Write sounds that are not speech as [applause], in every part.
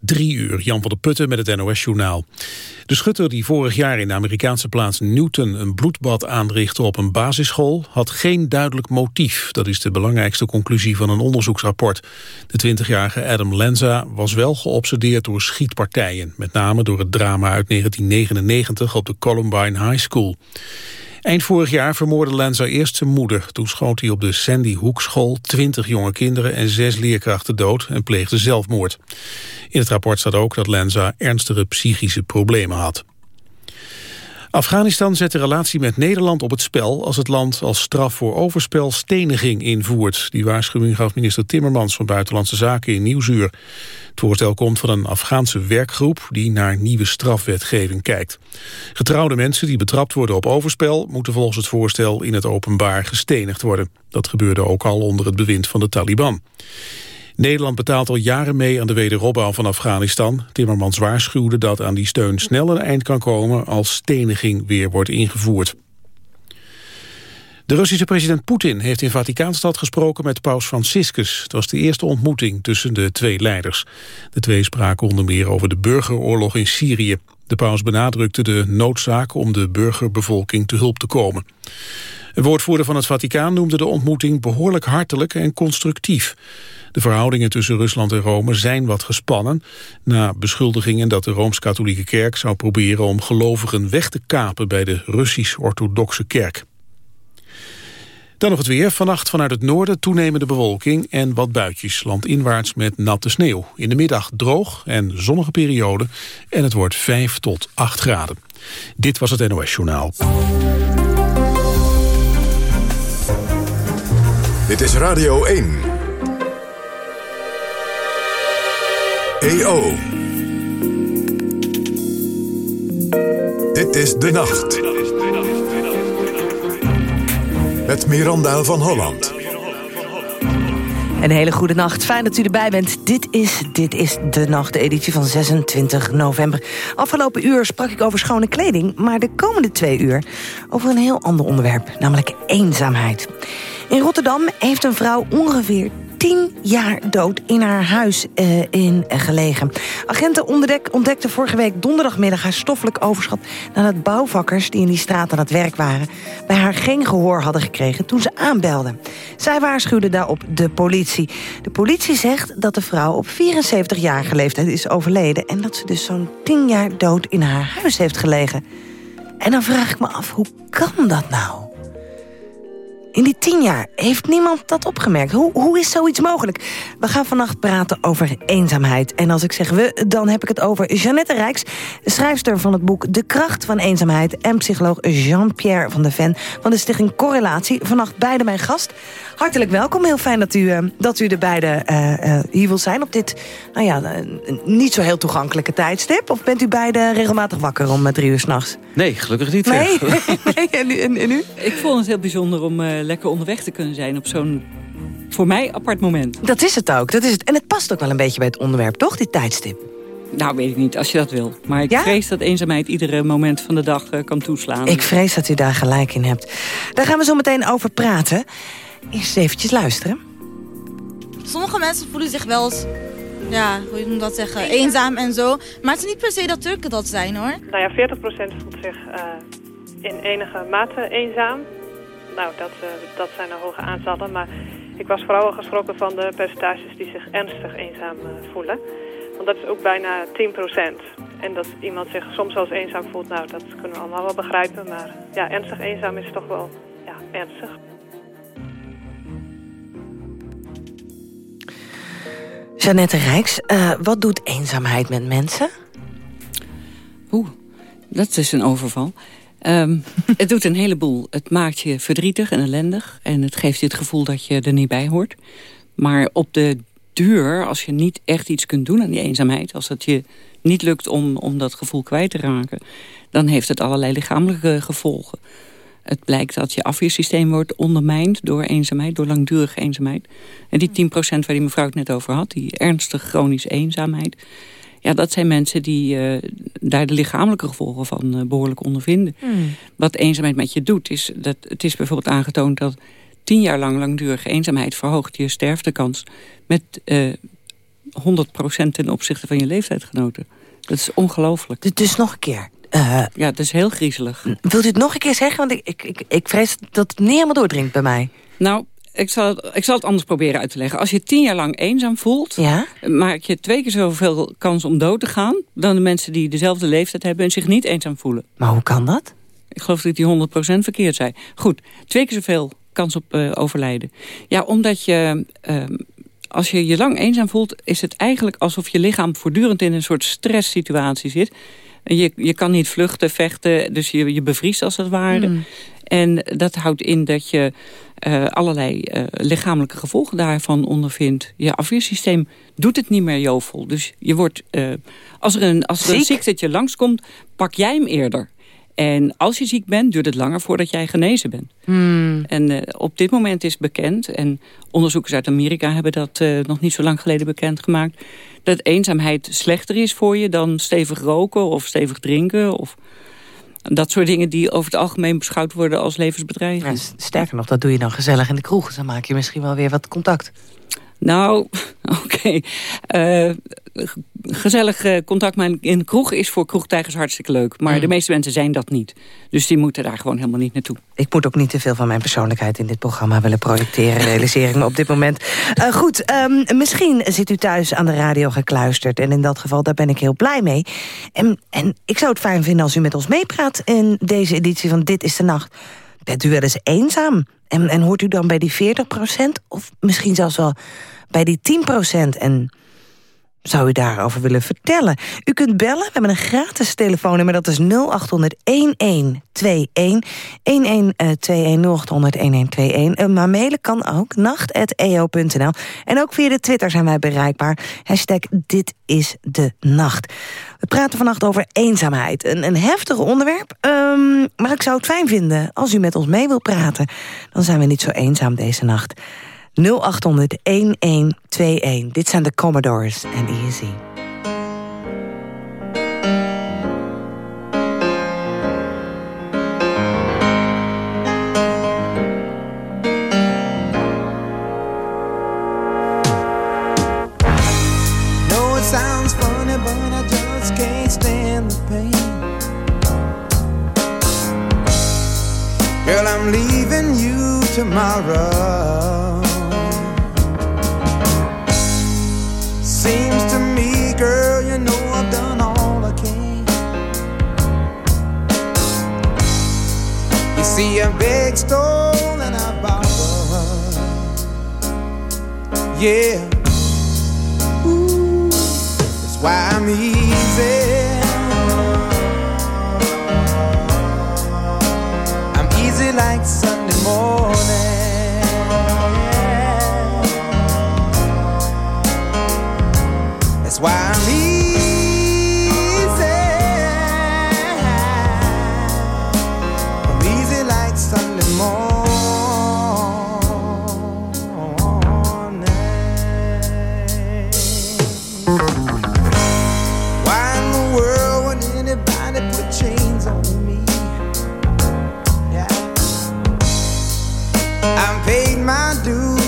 Drie uur, Jan van der Putten met het NOS-journaal. De schutter die vorig jaar in de Amerikaanse plaats Newton een bloedbad aanrichtte op een basisschool had geen duidelijk motief. Dat is de belangrijkste conclusie van een onderzoeksrapport. De 20-jarige Adam Lanza was wel geobsedeerd door schietpartijen, met name door het drama uit 1999 op de Columbine High School. Eind vorig jaar vermoordde Lanza eerst zijn moeder. Toen schoot hij op de Sandy Hook School 20 jonge kinderen en zes leerkrachten dood en pleegde zelfmoord. In het rapport staat ook dat Lanza ernstige psychische problemen had. Afghanistan zet de relatie met Nederland op het spel... als het land als straf voor overspel steniging invoert. Die waarschuwing gaf minister Timmermans van Buitenlandse Zaken in Nieuwsuur. Het voorstel komt van een Afghaanse werkgroep... die naar nieuwe strafwetgeving kijkt. Getrouwde mensen die betrapt worden op overspel... moeten volgens het voorstel in het openbaar gestenigd worden. Dat gebeurde ook al onder het bewind van de Taliban. Nederland betaalt al jaren mee aan de wederopbouw van Afghanistan. Timmermans waarschuwde dat aan die steun snel een eind kan komen als steniging weer wordt ingevoerd. De Russische president Poetin heeft in Vaticaanstad gesproken met paus Franciscus. Het was de eerste ontmoeting tussen de twee leiders. De twee spraken onder meer over de burgeroorlog in Syrië. De paus benadrukte de noodzaak om de burgerbevolking te hulp te komen. Een woordvoerder van het Vaticaan noemde de ontmoeting behoorlijk hartelijk en constructief. De verhoudingen tussen Rusland en Rome zijn wat gespannen... na beschuldigingen dat de Rooms-Katholieke Kerk zou proberen... om gelovigen weg te kapen bij de Russisch-Orthodoxe Kerk. Dan nog het weer. Vannacht vanuit het noorden toenemende bewolking en wat buitjes. Landinwaarts met natte sneeuw. In de middag droog en zonnige periode. En het wordt 5 tot 8 graden. Dit was het NOS Journaal. Dit is Radio 1. EO. Dit is De Nacht. Met Miranda van Holland. Een hele goede nacht. Fijn dat u erbij bent. Dit is, dit is de nacht, de editie van 26 november. Afgelopen uur sprak ik over schone kleding... maar de komende twee uur over een heel ander onderwerp... namelijk eenzaamheid. In Rotterdam heeft een vrouw ongeveer tien jaar dood in haar huis uh, in uh, gelegen. Agenten ontdekten vorige week donderdagmiddag haar stoffelijk overschot... nadat bouwvakkers die in die straat aan het werk waren... bij haar geen gehoor hadden gekregen toen ze aanbelden. Zij waarschuwde daarop de politie. De politie zegt dat de vrouw op 74-jarige leeftijd is overleden... en dat ze dus zo'n tien jaar dood in haar huis heeft gelegen. En dan vraag ik me af, hoe kan dat nou? In die tien jaar heeft niemand dat opgemerkt. Hoe, hoe is zoiets mogelijk? We gaan vannacht praten over eenzaamheid. En als ik zeg we, dan heb ik het over Jeannette Rijks... schrijfster van het boek De Kracht van Eenzaamheid... en psycholoog Jean-Pierre van de Ven van de stichting Correlatie. Vannacht beide mijn gast. Hartelijk welkom. Heel fijn dat u, uh, dat u er beide uh, uh, hier wil zijn... op dit, nou ja, niet zo heel toegankelijke tijdstip. Of bent u beide regelmatig wakker om drie uur s'nachts? Nee, gelukkig niet. Nee? [laughs] nee en, en, en, u? Ik vond het heel bijzonder om lekker onderweg te kunnen zijn op zo'n voor mij apart moment. Dat is het ook. Dat is het. En het past ook wel een beetje bij het onderwerp, toch, dit tijdstip? Nou, weet ik niet, als je dat wil. Maar ik vrees dat eenzaamheid iedere moment van de dag uh, kan toeslaan. Ik vrees dat u daar gelijk in hebt. Daar gaan we zo meteen over praten. Eerst eventjes luisteren. Sommige mensen voelen zich wel eens, ja, hoe je moet dat zeggen, eenzaam en zo. Maar het is niet per se dat Turken dat zijn, hoor. Nou ja, 40% voelt zich uh, in enige mate eenzaam. Nou, dat, uh, dat zijn er hoge aantallen. Maar ik was vooral geschrokken van de percentages die zich ernstig eenzaam uh, voelen. Want dat is ook bijna 10%. En dat iemand zich soms wel eens eenzaam voelt, nou, dat kunnen we allemaal wel begrijpen. Maar ja, ernstig eenzaam is toch wel ja, ernstig. Jeannette Rijks, uh, wat doet eenzaamheid met mensen? Oeh, dat is een overval. Um, [laughs] het doet een heleboel. Het maakt je verdrietig en ellendig. En het geeft je het gevoel dat je er niet bij hoort. Maar op de duur, als je niet echt iets kunt doen aan die eenzaamheid... als het je niet lukt om, om dat gevoel kwijt te raken... dan heeft het allerlei lichamelijke gevolgen. Het blijkt dat je afweersysteem wordt ondermijnd door eenzaamheid, door langdurige eenzaamheid. En die 10% waar die mevrouw het net over had, die ernstig chronische eenzaamheid... Ja, dat zijn mensen die uh, daar de lichamelijke gevolgen van uh, behoorlijk ondervinden. Hmm. Wat eenzaamheid met je doet, is dat het is bijvoorbeeld aangetoond dat tien jaar lang langdurige eenzaamheid verhoogt je sterftekans met uh, 100% ten opzichte van je leeftijdgenoten. Dat is ongelooflijk. Dus, dus nog een keer. Uh, ja, dat is heel griezelig. Wilt u het nog een keer zeggen? Want ik, ik, ik, ik vrees dat het niet helemaal doordringt bij mij. Nou, ik zal, het, ik zal het anders proberen uit te leggen. Als je tien jaar lang eenzaam voelt... Ja? maak je twee keer zoveel kans om dood te gaan... dan de mensen die dezelfde leeftijd hebben en zich niet eenzaam voelen. Maar hoe kan dat? Ik geloof dat ik die 100% verkeerd zei. Goed, twee keer zoveel kans op uh, overlijden. Ja, omdat je... Uh, als je je lang eenzaam voelt, is het eigenlijk alsof je lichaam voortdurend in een soort stresssituatie zit. Je, je kan niet vluchten, vechten, dus je, je bevriest als het ware. Mm. En dat houdt in dat je uh, allerlei uh, lichamelijke gevolgen daarvan ondervindt. Je afweersysteem doet het niet meer jovel. Dus je wordt, uh, als er een, als er een ziektetje langskomt, pak jij hem eerder. En als je ziek bent, duurt het langer voordat jij genezen bent. Hmm. En uh, op dit moment is bekend, en onderzoekers uit Amerika hebben dat uh, nog niet zo lang geleden bekendgemaakt, dat eenzaamheid slechter is voor je dan stevig roken of stevig drinken of dat soort dingen die over het algemeen beschouwd worden als levensbedreiging. Ja, sterker nog, dat doe je dan gezellig in de kroeg. Dan maak je misschien wel weer wat contact. Nou, [laughs] oké. Okay. Uh, gezellig uh, contact in de kroeg is voor kroegtijgers hartstikke leuk. Maar mm. de meeste mensen zijn dat niet. Dus die moeten daar gewoon helemaal niet naartoe. Ik moet ook niet te veel van mijn persoonlijkheid in dit programma willen projecteren. Realiseer ik me op dit moment. Uh, goed, um, misschien zit u thuis aan de radio gekluisterd. En in dat geval, daar ben ik heel blij mee. En, en ik zou het fijn vinden als u met ons meepraat in deze editie van Dit is de Nacht. Bent u wel eens eenzaam? En, en hoort u dan bij die 40% Of misschien zelfs wel bij die 10% En zou u daarover willen vertellen? U kunt bellen, we hebben een gratis telefoonnummer, dat is 0800-1121. 1121 Maar mailen kan ook, nacht.eo.nl. En ook via de Twitter zijn wij bereikbaar. Hashtag dit is de nacht. We praten vannacht over eenzaamheid. Een, een heftig onderwerp, um, maar ik zou het fijn vinden als u met ons mee wilt praten. Dan zijn we niet zo eenzaam deze nacht. 0800 1121. Dit zijn de Commodores en Easy. I'm leaving you tomorrow. See, a big stole, and I borrowed. Yeah. Ooh, that's why I'm easy. I'm easy like Sunday morning.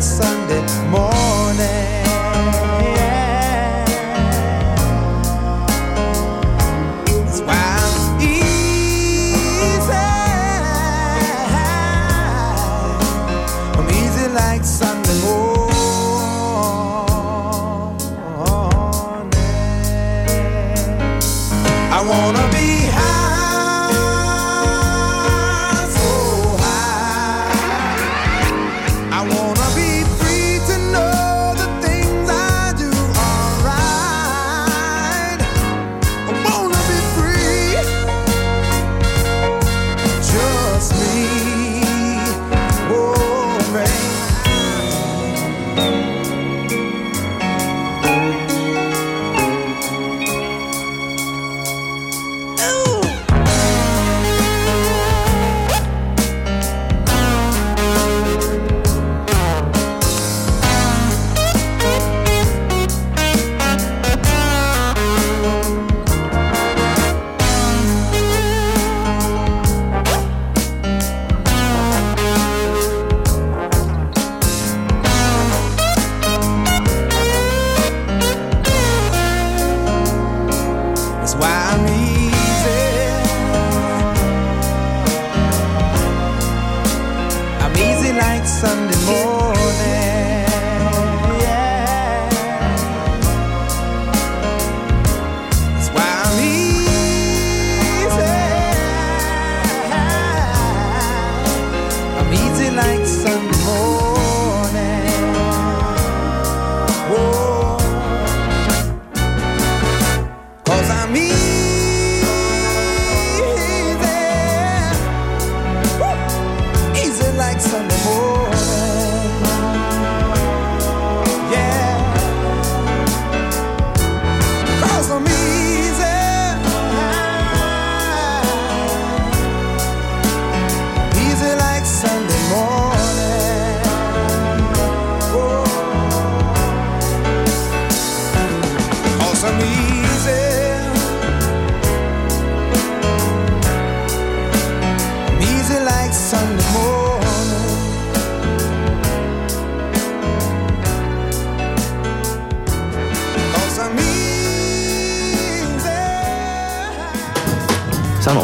Sunday morning.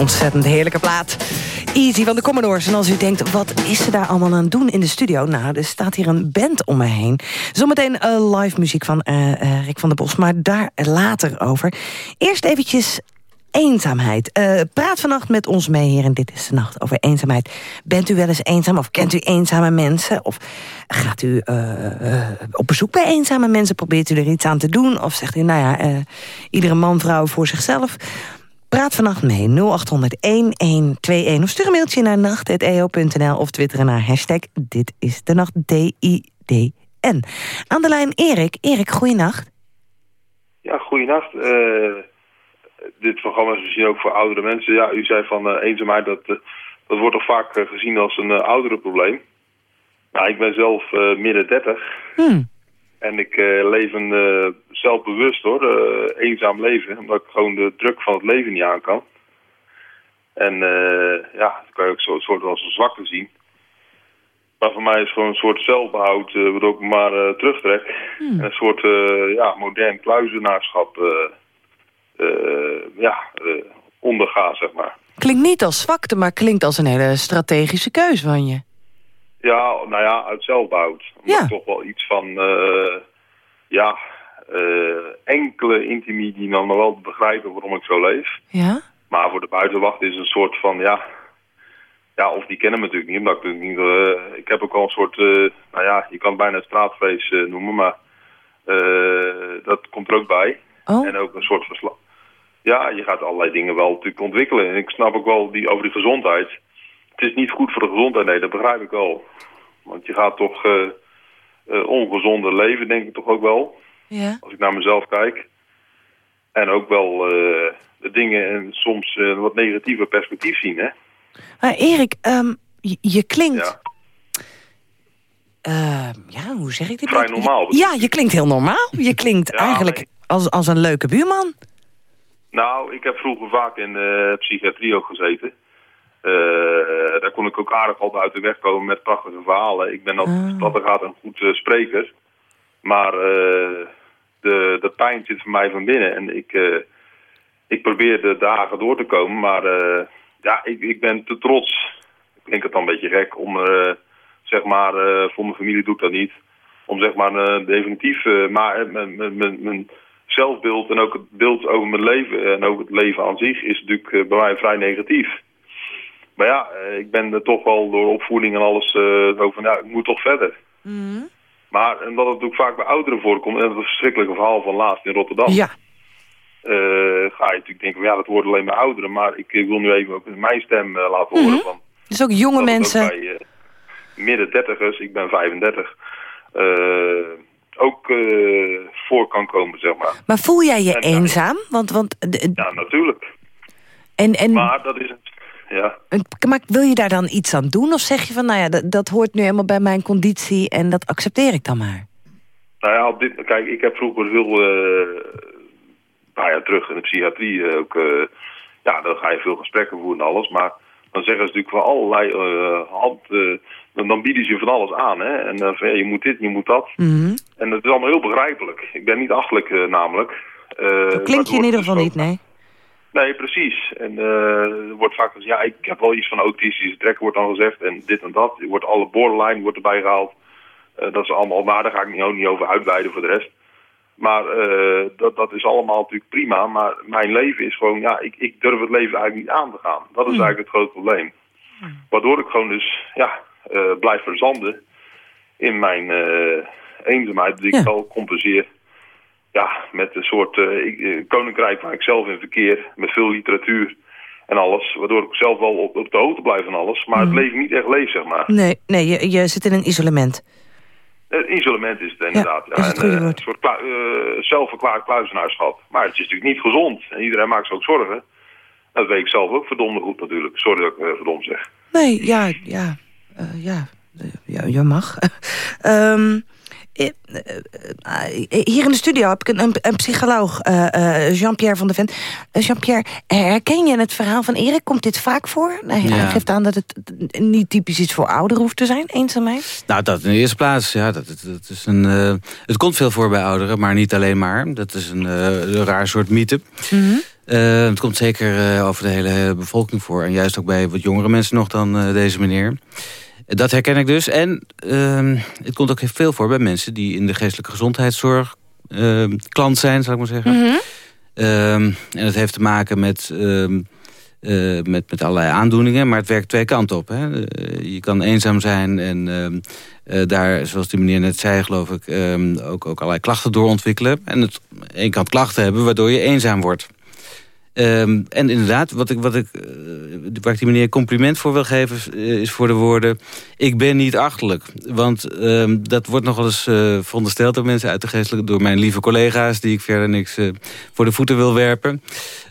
Ontzettend heerlijke plaat. Easy van de Commodores. En als u denkt, wat is ze daar allemaal aan doen in de studio? Nou, er staat hier een band om me heen. Zometeen uh, live muziek van eh, eh, Rick van der Bos, maar daar later over. Eerst eventjes eenzaamheid. Eh, praat vannacht met ons mee hier in Dit is de Nacht over eenzaamheid. Bent u wel eens eenzaam of kent u eenzame mensen? Of gaat u eh, eh, op bezoek bij eenzame mensen? Probeert u er iets aan te doen? Of zegt u, nou ja, eh, iedere man, vrouw voor zichzelf? Praat vannacht mee, 0800-1121. Of stuur een mailtje naar nacht.eo.nl of twitteren naar hashtag Dit is de Nacht, D-I-D-N. Aan de lijn Erik. Erik, goeienacht. Ja, goeienacht. Eh dit programma is misschien ook voor oudere mensen. Ja, u zei van eh, eenzaamheid, dat, eh, dat wordt toch vaak gezien als een uh, oudere probleem. Nou, ik ben zelf uh, midden 30 Hmm. En ik uh, leef een uh, zelfbewust hoor, uh, eenzaam leven. Omdat ik gewoon de druk van het leven niet aan kan. En ja, dat kan je ook zo, soort als een zwakte zien. Maar voor mij is het gewoon een soort zelfbehoud, ik me maar terugtrek. Hmm. En een soort ja, modern kluizenaarschap ja, onderga, zeg maar. Klinkt niet als zwakte, maar klinkt als een hele strategische keus van je. Ja, nou ja, uit zelfbehoud. Ja. ik toch wel iets van, eh, ja, eh, enkele intimie die dan wel begrijpen waarom ik zo leef. Ja? Maar voor de buitenwacht is een soort van, ja, ja, of die kennen me natuurlijk niet. Omdat ik, niet eh, ik heb ook al een soort, nou ja, je kan het bijna straatvrees eh, noemen, maar dat komt er ook bij. Oh, En ook een soort verslag. Ja, je gaat allerlei dingen wel natuurlijk ontwikkelen. En ik snap ook wel die, over die gezondheid. Het is niet goed voor de gezondheid, nee, dat begrijp ik wel. Want je gaat toch eh eh, ongezonder leven, denk ik toch ook wel. ja. Als ik naar mezelf kijk. En ook wel eh, de dingen en soms een wat negatieve perspectief zien, hè. Maar Erik, ehm, je, je klinkt... Ja. ehm, ja, hoe zeg ik dit? Vrij normaal, Ja, je klinkt heel normaal. Je [laughs] klinkt Ja, eigenlijk nee. als, als een leuke buurman. Nou, ik heb vroeger vaak in de psychiatrie ook gezeten. Eh, daar kon ik ook aardig altijd uit de weg komen met prachtige verhalen. Ik ben altijd, Ah. dat er gaat een goed eh, spreker. Maar eh, de, de pijn zit voor mij van binnen. En ik, ik probeer de dagen door te komen. Maar ja, ik, ik ben te trots. Ik denk het dan een beetje gek om, zeg maar, voor mijn familie doe ik dat niet. Om zeg maar definitief, maar mijn, mijn, mijn, mijn zelfbeeld en ook het beeld over mijn leven en ook het leven aan zich is natuurlijk bij mij vrij negatief. Maar ja, eh, ik ben er toch wel door opvoeding en alles eh, van, ja, ik moet toch verder. Maar omdat het natuurlijk vaak bij ouderen voorkomt, en dat verschrikkelijke verhaal van laatst in Rotterdam, Ja. eh, ga je natuurlijk denken, van, ja, dat wordt alleen bij ouderen. Maar ik wil nu even ook mijn stem laten horen. van, Dus ook jonge mensen... ook bij eh, midden dertigers, ik ben 35, eh, ook voor kan komen, zeg maar. Maar voel jij je En- eenzaam? Want, want, Ja, natuurlijk. en, en, Maar dat is. Ja. maar wil je daar dan iets aan doen? Of zeg je van, nou ja, dat, dat hoort nu helemaal bij mijn conditie... en dat accepteer ik dan maar? Nou ja, op dit, kijk, ik heb vroeger veel, paar jaar terug in de psychiatrie eh, ook, eh, ja, dan ga je veel gesprekken voeren en alles, maar dan zeggen ze natuurlijk van allerlei eh, hand, dan, dan bieden ze je van alles aan, hè, en dan van, ja, je moet dit, je moet dat, Mhm. en dat is allemaal heel begrijpelijk. Ik ben niet achterlijk eh, namelijk. Dat klinkt je in ieder geval niet, nee. Nee, precies. En eh, er wordt vaak gezegd, ja, ik heb wel iets van autistische trek, wordt dan gezegd. En dit en dat. Er wordt alle borderline wordt erbij gehaald. Eh, dat is allemaal, maar daar ga ik niet, ook niet over uitweiden voor de rest. Maar eh, dat, dat is allemaal natuurlijk prima. Maar mijn leven is gewoon, ja, ik, ik durf het leven eigenlijk niet aan te gaan. Dat is eigenlijk het grote probleem. Waardoor ik gewoon dus, ja, blijf verzanden in mijn eenzaamheid. Die Ja. ik wel compenseer ja, met een soort eh, ik- eh, koninkrijk waar ik zelf in verkeer. Met veel literatuur en alles. Waardoor ik zelf wel op, op de hoogte blijf van alles. Maar het leven niet echt leef, zeg maar. Nee, nee je, je zit in een isolement. Eh, isolement is het inderdaad. het En, woord. een soort eh, zelfverklaard kluizenaarschap. Maar het is natuurlijk niet gezond. En iedereen maakt zich ook zorgen. Dat weet ik zelf ook verdomde goed natuurlijk. Sorry dat ik uh, verdomd zeg. Nee, ja, ja, ja, ja, je mag. [laughs] Eh, hier in de studio heb ik een, een, een psycholoog, eh, eh, Jean-Pierre van de Ven. Eh, Jean-Pierre, herken je het verhaal van Erik? Komt dit vaak voor? Hij, hij Ja. geeft aan dat het niet typisch iets voor ouderen hoeft te zijn, eenzaamheid. Nou, dat in de eerste plaats, ja, dat, dat, is een, eh, het komt veel voor bij ouderen, maar niet alleen maar. Dat is een, eh, een raar soort mythe. Eh, het komt zeker eh, over de hele bevolking voor. En juist ook bij wat jongere mensen nog dan eh, deze meneer. Dat herken ik dus. En ehm, het komt ook heel veel voor bij mensen die in de geestelijke gezondheidszorg ehm, klant zijn, zal ik maar zeggen. Ehm, en dat heeft te maken met, eh, met, met allerlei aandoeningen, maar het werkt twee kanten op. Hè. Eh, je kan eenzaam zijn en eh, daar, zoals die meneer net zei, geloof ik, ook, ook allerlei klachten doorontwikkelen. En het één kant klachten hebben, waardoor je eenzaam wordt. Ehm, en inderdaad, wat ik, wat ik, eh, waar ik die meneer compliment voor wil geven... eh, is voor de woorden, ik ben niet achterlijk. Want ehm, dat wordt nog wel eens eh, verondersteld door mensen uit de geestelijke... door mijn lieve collega's, die ik verder niks eh, voor de voeten wil werpen.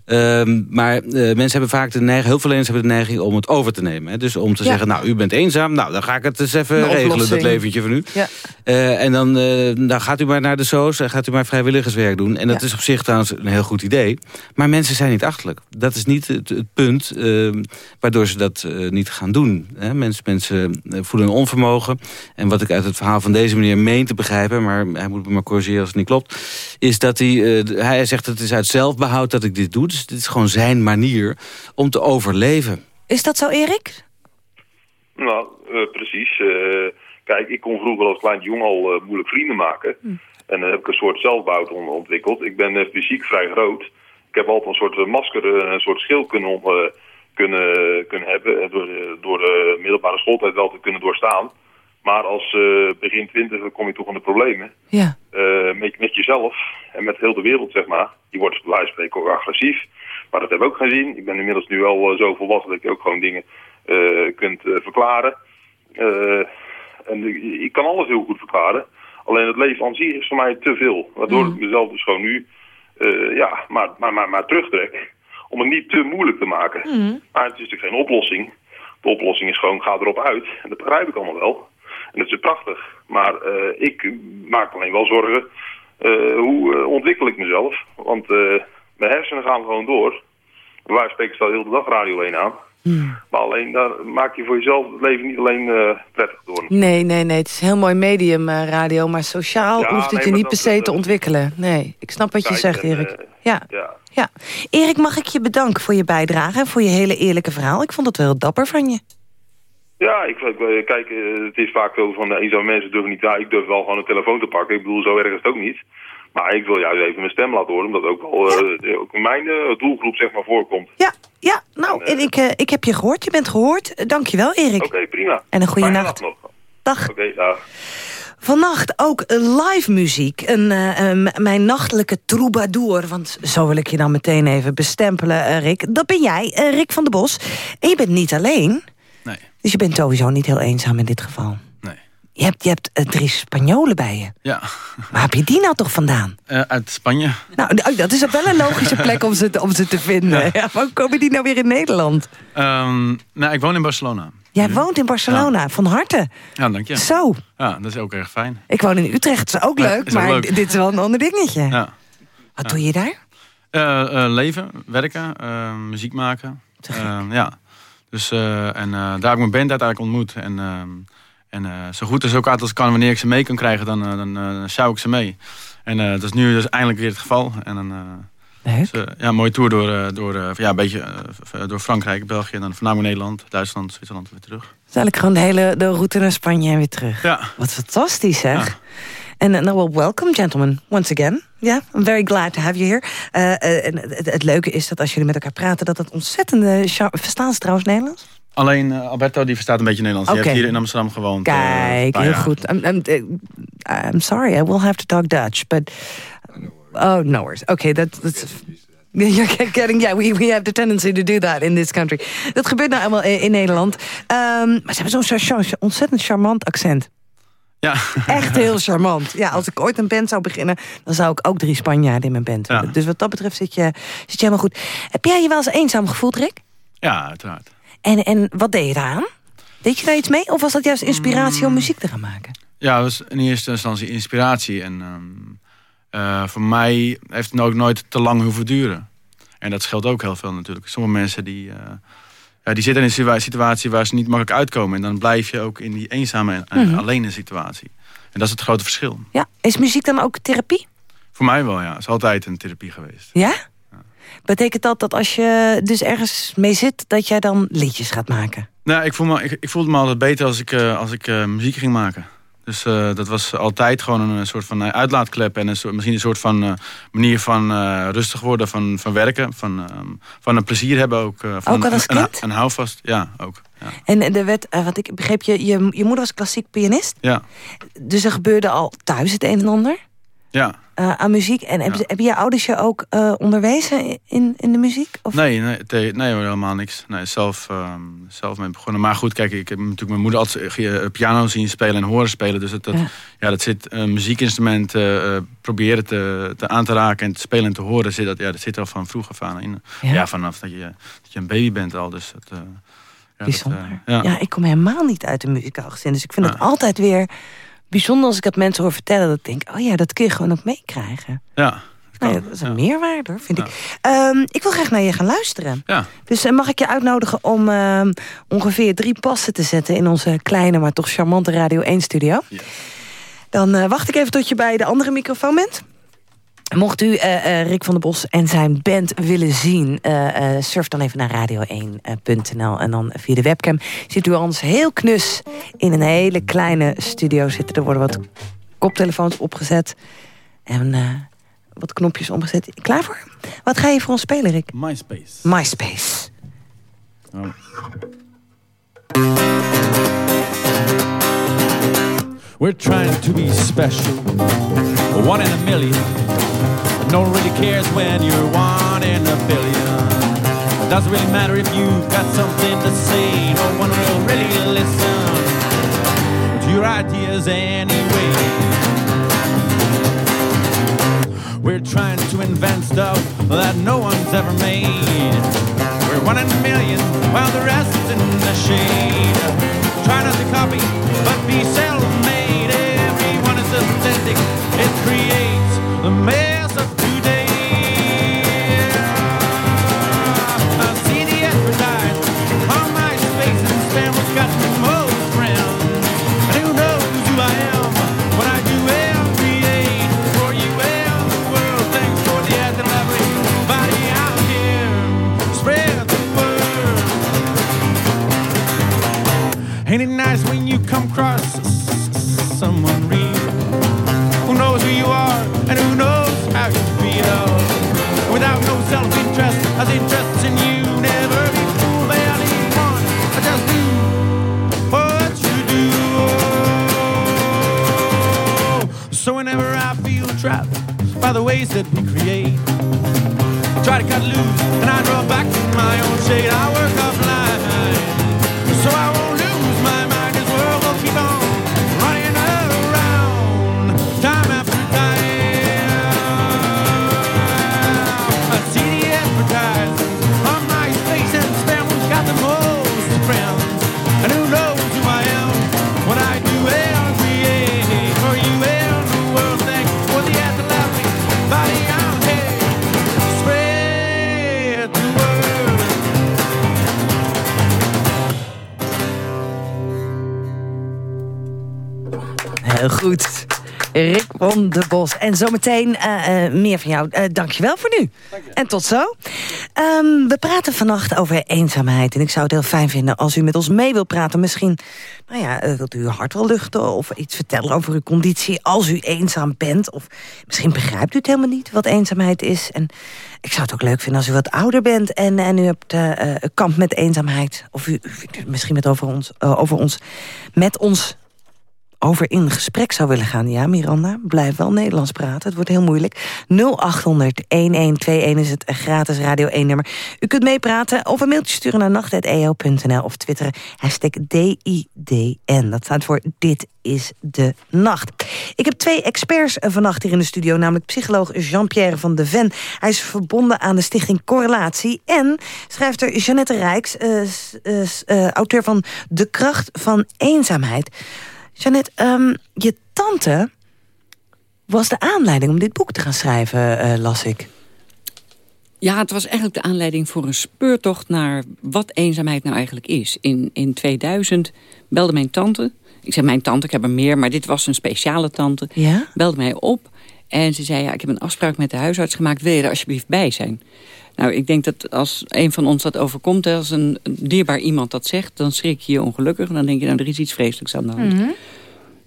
Ehm, maar eh, mensen hebben vaak de neiging, heel veel lezers hebben de neiging om het over te nemen. Hè? Dus om te Ja. zeggen, nou, u bent eenzaam, nou, dan ga ik het eens even regelen, dat leventje van u. Ja. Eh, en dan, eh, dan gaat u maar naar de SOS en gaat u maar vrijwilligerswerk doen. En dat Ja. is op zich trouwens een heel goed idee. Maar mensen zijn niet achterlijk. Dat is niet het, het punt eh, waardoor ze dat niet gaan doen. Hè? Mensen, mensen voelen een onvermogen. En wat ik uit het verhaal van deze meneer meen te begrijpen... maar hij moet me maar corrigeren als het niet klopt... is dat hij, hij zegt het is uit zelfbehoud dat ik dit doe. Dus dit is gewoon zijn manier om te overleven. Is dat zo, Erik? Nou, eh, precies. Eh, kijk, ik kon vroeger als klein jong al eh, moeilijk vrienden maken. En dan heb ik een soort zelfbouw on- ontwikkeld. Ik ben eh, fysiek vrij groot. Ik heb altijd een soort masker, een soort schild kunnen, eh, kunnen, kunnen hebben. En door, door de middelbare schooltijd wel te kunnen doorstaan. Maar als eh, begin twintig kom je toch aan de problemen. Ja. Eh, met, met jezelf en met heel de wereld, zeg maar. Je wordt bij wijze van spreken ook agressief. Maar dat heb ik ook gezien. Ik ben inmiddels nu al eh, zo volwassen dat ik ook gewoon dingen kunt verklaren. En ik, kan alles heel goed verklaren. Alleen het leven aan zich is voor mij te veel. Waardoor ik mezelf dus gewoon nu ja, maar, maar, maar, maar terugtrek. Om het niet te moeilijk te maken. Maar het is natuurlijk geen oplossing. De oplossing is gewoon, ga erop uit. En dat begrijp ik allemaal wel. En dat is prachtig. Maar eh, ik maak alleen wel zorgen. eh, hoe eh, ontwikkel ik mezelf? Want mijn hersenen gaan gewoon door. Wij spreken staat de hele dag Radio 1 aan. Maar alleen daar maak je voor jezelf het leven niet alleen prettig door. Nee, nee, nee. Het is een heel mooi medium, radio. Maar sociaal Ja, hoeft het nee, je niet per se te ontwikkelen. Nee, ik snap wat je zegt, en, Erik. Ja. Ja. ja. Erik, mag ik je bedanken voor je bijdrage... en voor je hele eerlijke verhaal? Ik vond het wel heel dapper van je. Ja, ik, ik, eh, kijk, eh, het is vaak zo van, eh, eenzame mensen durven niet, ja, ik durf wel gewoon een telefoon te pakken. Ik bedoel, zo erg is het ook niet. Maar ik wil juist even mijn stem laten horen, omdat ook wel eh, ook mijn eh, doelgroep zeg maar voorkomt. Ja, ja. Nou, en ik, eh, ik heb je gehoord. Je bent gehoord. Eh, Dank je wel, Erik. Oké, prima. En een goede Fijne nacht. nacht nog. Dag. Oké, dag. Vannacht ook eh, live muziek. Een, eh, eh, mijn nachtelijke troubadour. Want zo wil ik je dan meteen even bestempelen, eh, Rick. Dat ben jij, eh, Rick van der Bos. En je bent niet alleen. Nee. Dus je bent sowieso niet heel eenzaam in dit geval. Nee. Je hebt, je hebt eh, drie Spanjolen bij je. Ja, Waar heb je die nou toch vandaan? Eh, uit Spanje. Nou, d- dat is ook wel een logische plek om ze te, om ze te vinden. Ja. waar komen die nou weer in Nederland? Ehm, nou, ik woon in Barcelona. Jij woont in Barcelona, van harte. Ja, dank je. Zo, Ja, dat is ook erg fijn. ik woon in Utrecht, dat is ook leuk. is ook maar leuk. dit is wel een ander dingetje. Ja. Wat doe je daar? Eh, leven, werken, muziek maken. Eh, ja. Dus, eh, en eh, daar heb ik mijn band uiteindelijk ontmoet. En, ehm, en eh, zo goed als ook als ik kan, wanneer ik ze mee kan krijgen, dan, dan sjouw ik ze mee. En dat is nu dus eindelijk weer het geval. En dan, dus, ja, een mooie tour door, door, ja, een beetje, door Frankrijk, België, en dan voornamelijk Nederland, Duitsland, Zwitserland weer terug. Het is eigenlijk gewoon de hele de route naar Spanje en weer terug. Ja. Wat fantastisch, zeg. En uh, nou, well, welcome, gentlemen, once again. Ja, I'm very glad to have you here. Eh, eh, en het, het leuke is dat als jullie met elkaar praten... dat het ontzettende... Verstaan ze trouwens Nederlands? Alleen eh, Alberto die verstaat een beetje Nederlands. Die Oké. heeft hier in Amsterdam gewoond. Kijk, heel goed. I'm, I'm, I'm sorry, I will have to talk Dutch, but... Oh, no worries. Okay, that, that's... [laughs] You're getting, yeah, we, we have the tendency to do that in this country. Dat gebeurt nou allemaal in, in Nederland. Ehm, maar ze hebben zo'n ontzettend charmant accent. Ja. Echt heel charmant. Ja, als ik ooit een band zou beginnen... dan zou ik ook drie Spanjaarden in mijn band Ja. hebben. Dus wat dat betreft zit je, zit je helemaal goed. Heb jij je wel eens eenzaam gevoeld, Rick? ja, uiteraard. En, en wat deed je daaraan? Deed je daar iets mee? Of was dat juist inspiratie om muziek te gaan maken? Ja, dat was in eerste instantie inspiratie. En ehm, eh, voor mij heeft het ook nooit te lang hoeven duren. En dat scheelt ook heel veel natuurlijk. Sommige mensen die, eh, ja, die zitten in een situatie waar ze niet makkelijk uitkomen. En dan blijf je ook in die eenzame en Mhm. alleen situatie. En dat is het grote verschil. Ja, is muziek dan ook therapie? Voor mij wel, ja. Het is altijd een therapie geweest. Ja? Betekent dat dat als je dus ergens mee zit... dat jij dan liedjes gaat maken? Nou, ik, voel me, ik, ik voelde me altijd beter als ik, eh, als ik eh, muziek ging maken. Dus eh, dat was altijd gewoon een soort van eh, uitlaatklep. En een soort, misschien een soort van eh, manier van rustig worden, van, van werken. Van, ehm, van een plezier hebben ook. van Ook al een- als een, kind? Een, houvast, ja, ook. Ja. En werd, eh, want ik begreep, je, je, je moeder was klassiek pianist. Ja, Dus er gebeurde al thuis het een en ander ja. eh, aan muziek. En hebben, ze- hebben je ouders je ook eh, onderwezen in, in de muziek? Of? Nee, nee, nee helemaal niks. Nee, zelf, ehm, zelf mee begonnen. Maar goed, kijk, ik heb natuurlijk mijn moeder altijd eh, piano zien spelen en horen spelen. Dus dat, dat, Ja. ja. dat zit een muziekinstrument eh, proberen te, te aan te raken en te spelen en te horen. Zit dat, ja, dat zit al van vroeg af aan in. Ja. Ja, vanaf dat je, dat je een baby bent al. Dus dat, ja, Bijzonder. Dat, ja. ja. ik kom helemaal niet uit een muzikaal gezin. Dus ik vind het altijd weer bijzonder als ik het mensen hoor vertellen. Dat ik denk, oh ja, dat kun je gewoon ook meekrijgen. ja, dat Nou ja, dat is een Ja. meerwaarde, hoor, vind Ja. ik. Ehm, ik wil graag naar je gaan luisteren. Ja. Dus eh, mag ik je uitnodigen om ehm, ongeveer drie passen te zetten... in onze kleine, maar toch charmante Radio 1-studio? Ja. Dan eh, wacht ik even tot je bij de andere microfoon bent. Mocht u eh, eh, Rick van der Bos en zijn band willen zien... eh, surf dan even naar radio1.nl. En dan via de webcam ziet u ons heel knus... in een hele kleine studio zitten. Er worden wat koptelefoons opgezet. En wat knopjes omgezet. Klaar voor? Wat ga je voor ons spelen, Rick? MySpace. MySpace. Oh. We're trying to be special, one in a million. No one really cares when you're one in a billion. Doesn't really matter if you've got something to say. No one will really listen to your ideas anyway. We're trying to invent stuff that no one's ever made. We're one in a million while the rest is in the shade. Try not to copy, but be self-made. Everyone is authentic. Ain't it nice when you come across someone real? Who knows who you are and who knows how you feel? Without no self-interest, as interests in you. Never be fooled by anyone. I just do what you do. So whenever I feel trapped by the ways that we create, try to cut loose and I draw back in my own shade. I work offline goed. Rick van de Bos. En zometeen eh, meer van jou. Eh dankjewel voor nu. En tot zo. Ehm, we praten vannacht over eenzaamheid. En ik zou het heel fijn vinden als u met ons mee wilt praten. Misschien nou ja, wilt u uw hart wel luchten of iets vertellen over uw conditie als u eenzaam bent. Of misschien begrijpt u het helemaal niet wat eenzaamheid is. En ik zou het ook leuk vinden als u wat ouder bent en, en u hebt een kamp met eenzaamheid. Of u, u misschien met over ons, over ons, met ons over in gesprek zou willen gaan. Ja, Miranda, blijf wel Nederlands praten. Het wordt heel moeilijk. 0800-1121 is het gratis Radio 1-nummer. U kunt meepraten of een mailtje sturen naar nacht.eo.nl... of twitteren hashtag DIDN. Dat staat voor Dit is de Nacht. Ik heb twee experts vannacht hier in de studio... namelijk psycholoog Jean-Pierre van de Ven. Hij is verbonden aan de stichting Correlatie... en schrijfster Jeannette Rijks, eh, eh, eh, auteur van De Kracht van Eenzaamheid... Jeannette, ehm, je tante was de aanleiding om dit boek te gaan schrijven, eh, las ik. Ja, het was eigenlijk de aanleiding voor een speurtocht naar wat eenzaamheid nou eigenlijk is. In, in 2000 belde mijn tante, ik zeg mijn tante, ik heb er meer, maar dit was een speciale tante, Ja? belde mij op en ze zei, ja, ik heb een afspraak met de huisarts gemaakt, wil je er alsjeblieft bij zijn? Nou, ik denk dat als een van ons dat overkomt, als een dierbaar iemand dat zegt, dan schrik je je ongelukkig en dan denk je, nou, er is iets vreselijks aan de hand.